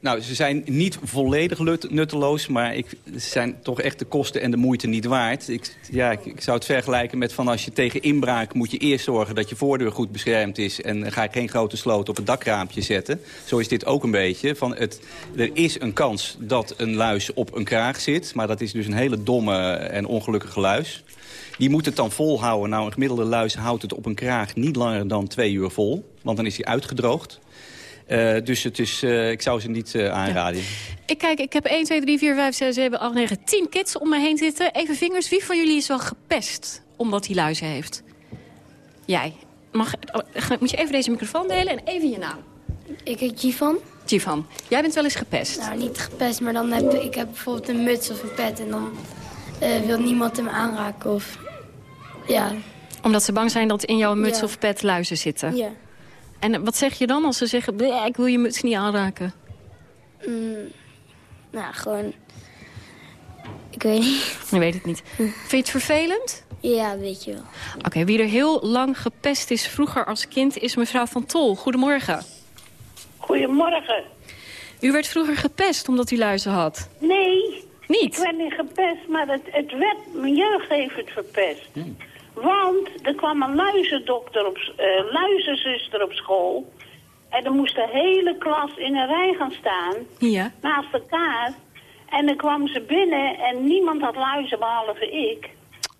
Nou, ze zijn niet volledig nutteloos, maar ik, ze zijn toch echt de kosten en de moeite niet waard. Ik, ja, ik, ik zou het vergelijken met van als je tegen inbraak moet je eerst zorgen dat je voordeur goed beschermd is. En ga ik geen grote sloot op het dakraampje zetten. Zo is dit ook een beetje. Van het, er is een kans dat een luis op een kraag zit, maar dat is dus een hele domme en ongelukkige luis. Die moet het dan volhouden. Nou, een gemiddelde luis houdt het op een kraag niet langer dan twee uur vol. Want dan is hij uitgedroogd. Eh, dus het is, eh, ik zou ze niet eh, aanraden. Ik kijk, ik heb 1, 2, 3, 4, 5, 6, 7, 8, 9, 10 kids om me heen zitten. Even vingers, wie van jullie is wel gepest omdat hij luizen heeft? Jij. Mag, moet je even deze microfoon delen en even je naam. Ik heet Jivan. Jivan, jij bent wel eens gepest. Nou, niet gepest, maar dan heb ik heb bijvoorbeeld een muts of een pet... en dan eh, wil niemand hem aanraken of... Ja, Omdat ze bang zijn dat in jouw muts Ja. of pet luizen zitten. ja. En wat zeg je dan als ze zeggen, "Bleh, ik wil je muts niet aanraken? Mm, nou, gewoon... Ik weet niet. Je weet het niet. Vind je het vervelend? Ja, weet je wel. Oké, wie er heel lang gepest is vroeger als kind is mevrouw Van Tol. Goedemorgen. Goedemorgen. U werd vroeger gepest omdat u luizen had. Nee. Niet? Ik werd niet gepest, maar het, het werd, mijn jeugd heeft het verpest. Want er kwam een luizendokter op, eh, luizenzuster op school. En er moest de hele klas in een rij gaan staan, Ja. naast elkaar. En dan kwam ze binnen en niemand had luizen behalve ik.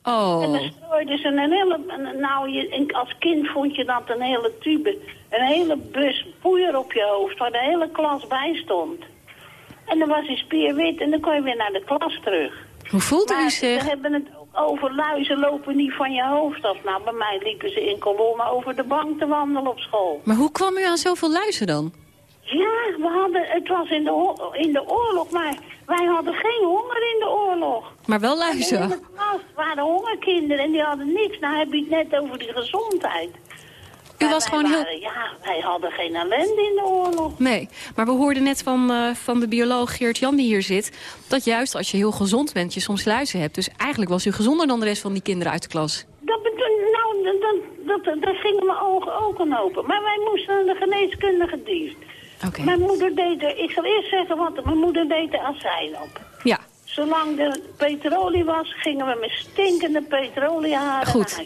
En Oh. dan strooiden ze een hele... Nou, je, en als kind vond je dat een hele tube. Een hele bus poeier op je hoofd, waar de hele klas bij stond. En dan was hij spierwit en dan kon je weer naar de klas terug. Hoe voelde maar u zich? ze hebben het over luizen lopen niet van je hoofd af. Nou, bij mij liepen ze in kolommen over de bank te wandelen op school. Maar hoe kwam u aan zoveel luizen dan? Ja, we hadden, het was in de, in de oorlog, maar wij hadden geen honger in de oorlog. Maar wel In de luizen. hele klas waren hongerkinderen en die hadden niks. Nou heb je het net over die gezondheid. U was gewoon heel... Ja, wij hadden geen ellende in de oorlog. Nee, maar we hoorden net van, eh, van de bioloog Geert-Jan die hier zit... dat juist als je heel gezond bent, je soms luizen hebt. Dus eigenlijk was u gezonder dan de rest van die kinderen uit de klas. Dat, nou, dat, dat, dat, daar gingen mijn ogen ook aan open. Maar wij moesten naar de geneeskundige dienst. Oké. Mijn moeder deed er, ik zal eerst zeggen wat, mijn moeder deed er azijn op. Zolang er petrolie was, gingen we met stinkende petrolie halen. Goed.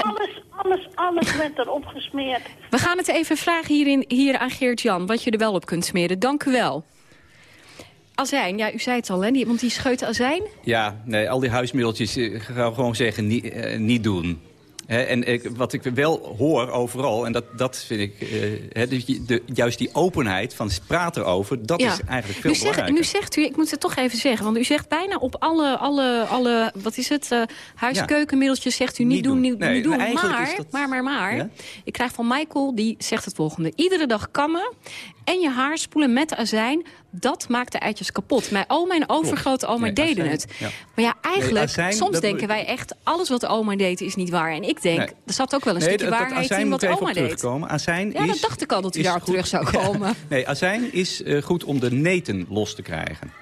Alles, alles, alles werd erop gesmeerd. We gaan het even vragen hierin, hier aan Geert-Jan, wat je er wel op kunt smeren. Dank u wel. azijn, ja, u zei het al, hè, die, want die scheuten azijn... Ja, nee, al die huismiddeltjes eh, gaan we gewoon zeggen niet, eh, niet doen. En ik, wat ik wel hoor overal, en dat, dat vind ik... eh, dus de, juist die openheid van praten erover, dat Ja. is eigenlijk veel nu, nu zegt u, ik moet het toch even zeggen... want u zegt bijna op alle, alle, alle wat is het, eh huiskeukenmiddeltjes... zegt u niet, Niet doen, doen. niet, Nee, niet doen. maar Maar, dat- maar, maar, maar, Ja? ik krijg van Michael, die zegt het volgende. Iedere dag kammen en je haar spoelen met azijn... dat maakt de eitjes kapot. Mijn oma en overgrote oma Nee, deden azijn, het. ja. Maar ja, eigenlijk, Nee, azijn, soms denken wij echt... alles wat de oma deed is niet waar. En ik denk, Nee. er zat ook wel een Nee, stukje waarheid azijn in wat oma op deed. Azijn Ja, is, dat dacht ik al dat is daarop goed- terug zou komen. Nee, azijn is eh, goed om de neten los te krijgen.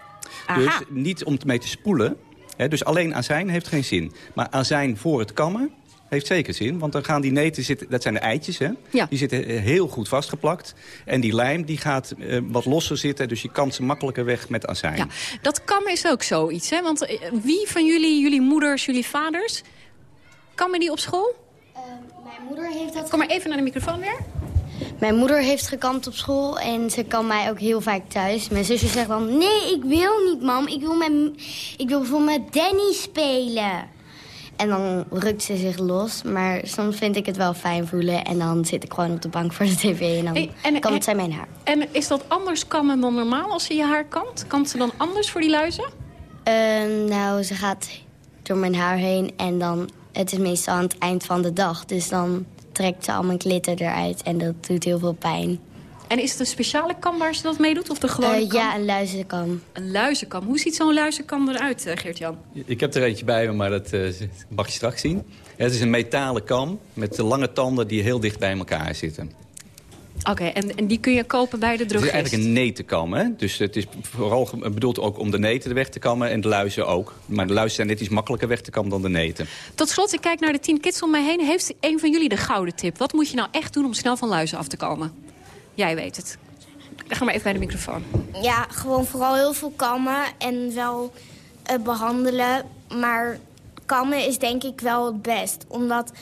Aha. Dus niet om mee te spoelen. Hè, dus alleen azijn heeft geen zin. Maar azijn voor het kammen heeft zeker zin. Want dan gaan die neten zitten, dat zijn de eitjes, hè? Ja. Die zitten eh, heel goed vastgeplakt. En die lijm die gaat eh, wat losser zitten. Dus je kan ze makkelijker weg met azijn. Ja, dat kammen is ook zoiets. Hè? Want wie van jullie, jullie moeders, jullie vaders... kammen die op school? mijn moeder heeft dat... Kom maar even naar de microfoon weer. Mijn moeder heeft gekamd op school en ze kan mij ook heel vaak thuis. Mijn zusje zegt dan, nee, ik wil niet, mam. Ik wil, met, ik wil bijvoorbeeld met Danny spelen. En dan rukt ze zich los. Maar soms vind ik het wel fijn voelen. En dan zit ik gewoon op de bank voor de tv en dan Hey, en- zij mijn haar. En is dat anders kammen dan normaal als ze je haar kant? Kant ze dan anders voor die luizen? Ehm, nou, ze gaat door mijn haar heen en dan... Het is meestal aan het eind van de dag. Dus dan trekt ze al mijn glitter eruit en dat doet heel veel pijn. En is het een speciale kam waar ze dat mee doet? Of de gewone Eh, kam? ja, een luizenkam. Een luizenkam. Hoe ziet zo'n luizenkam eruit, eh, Geert-Jan? Ik heb er eentje bij me, maar dat eh, mag je straks zien. Het is een metalen kam met lange tanden die heel dicht bij elkaar zitten. Oké, en, en die kun je kopen bij de Het is drogist? eigenlijk een netenkam. Hè? Dus het is vooral bedoeld ook om de neten weg te kammen en de luizen ook. Maar de luizen zijn net iets makkelijker weg te kammen dan de neten. Tot slot, ik kijk naar de tien kids om mij heen. Heeft een van jullie de gouden tip? Wat moet je nou echt doen om snel van luizen af te komen? Jij weet het. Ga maar even bij de microfoon. Ja, gewoon vooral heel veel kammen en wel eh, behandelen. Maar kammen is denk ik wel het best. Omdat,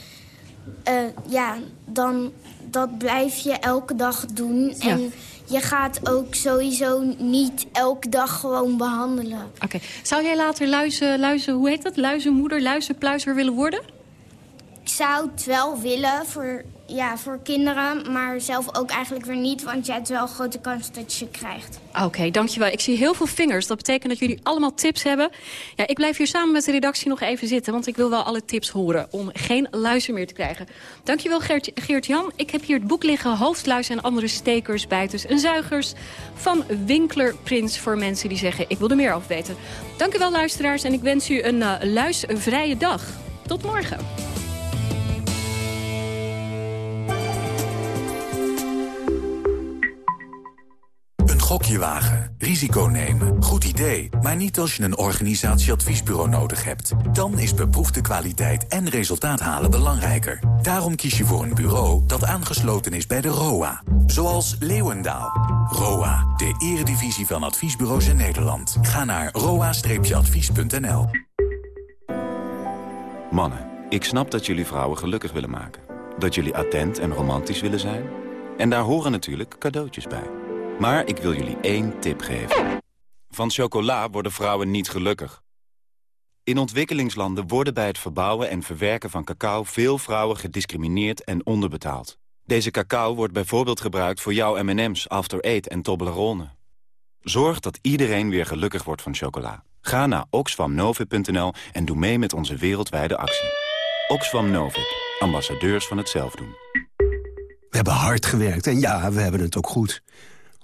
eh, ja, dan dat blijf je elke dag doen. Ja. En je gaat ook sowieso niet elke dag gewoon behandelen. Oké. Zou jij later luizen, luizen, hoe heet dat? Luizenmoeder, luizenpluizer willen worden? Ik zou het wel willen voor, ja, voor kinderen, maar zelf ook eigenlijk weer niet. Want je hebt wel een grote kans dat je krijgt. Oké, dankjewel. Ik zie heel veel vingers. Dat betekent dat jullie allemaal tips hebben. Ja, ik blijf hier samen met de redactie nog even zitten... want ik wil wel alle tips horen om geen luizen meer te krijgen. Dankjewel, Geert- Geert-Jan. ik heb hier het boek liggen... Hoofdluizen en andere stekers, bijters en zuigers... van Winkler Prins voor mensen die zeggen... ik wil er meer over weten. Dank u wel, luisteraars. En ik wens u een uh, luisvrije dag. Tot morgen. Gokje wagen, risico nemen, goed idee. Maar niet als je een organisatieadviesbureau nodig hebt. Dan is beproefde kwaliteit en resultaat halen belangrijker. Daarom kies je voor een bureau dat aangesloten is bij de ROA. Zoals Leeuwendaal. ROA, de eredivisie van adviesbureaus in Nederland. Ga naar roa-advies.nl Mannen, ik snap dat jullie vrouwen gelukkig willen maken. Dat jullie attent en romantisch willen zijn. En daar horen natuurlijk cadeautjes bij. Maar ik wil jullie één tip geven. Van chocola worden vrouwen niet gelukkig. In ontwikkelingslanden worden bij het verbouwen en verwerken van cacao... veel vrouwen gediscrimineerd en onderbetaald. Deze cacao wordt bijvoorbeeld gebruikt voor jouw M&M's, After Eight en Toblerone. Zorg dat iedereen weer gelukkig wordt van chocola. Ga naar oxfamnovip.nl en doe mee met onze wereldwijde actie. Oxfam Novib, ambassadeurs van het zelfdoen. We hebben hard gewerkt en ja, we hebben het ook goed.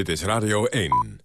Dit is Radio 1.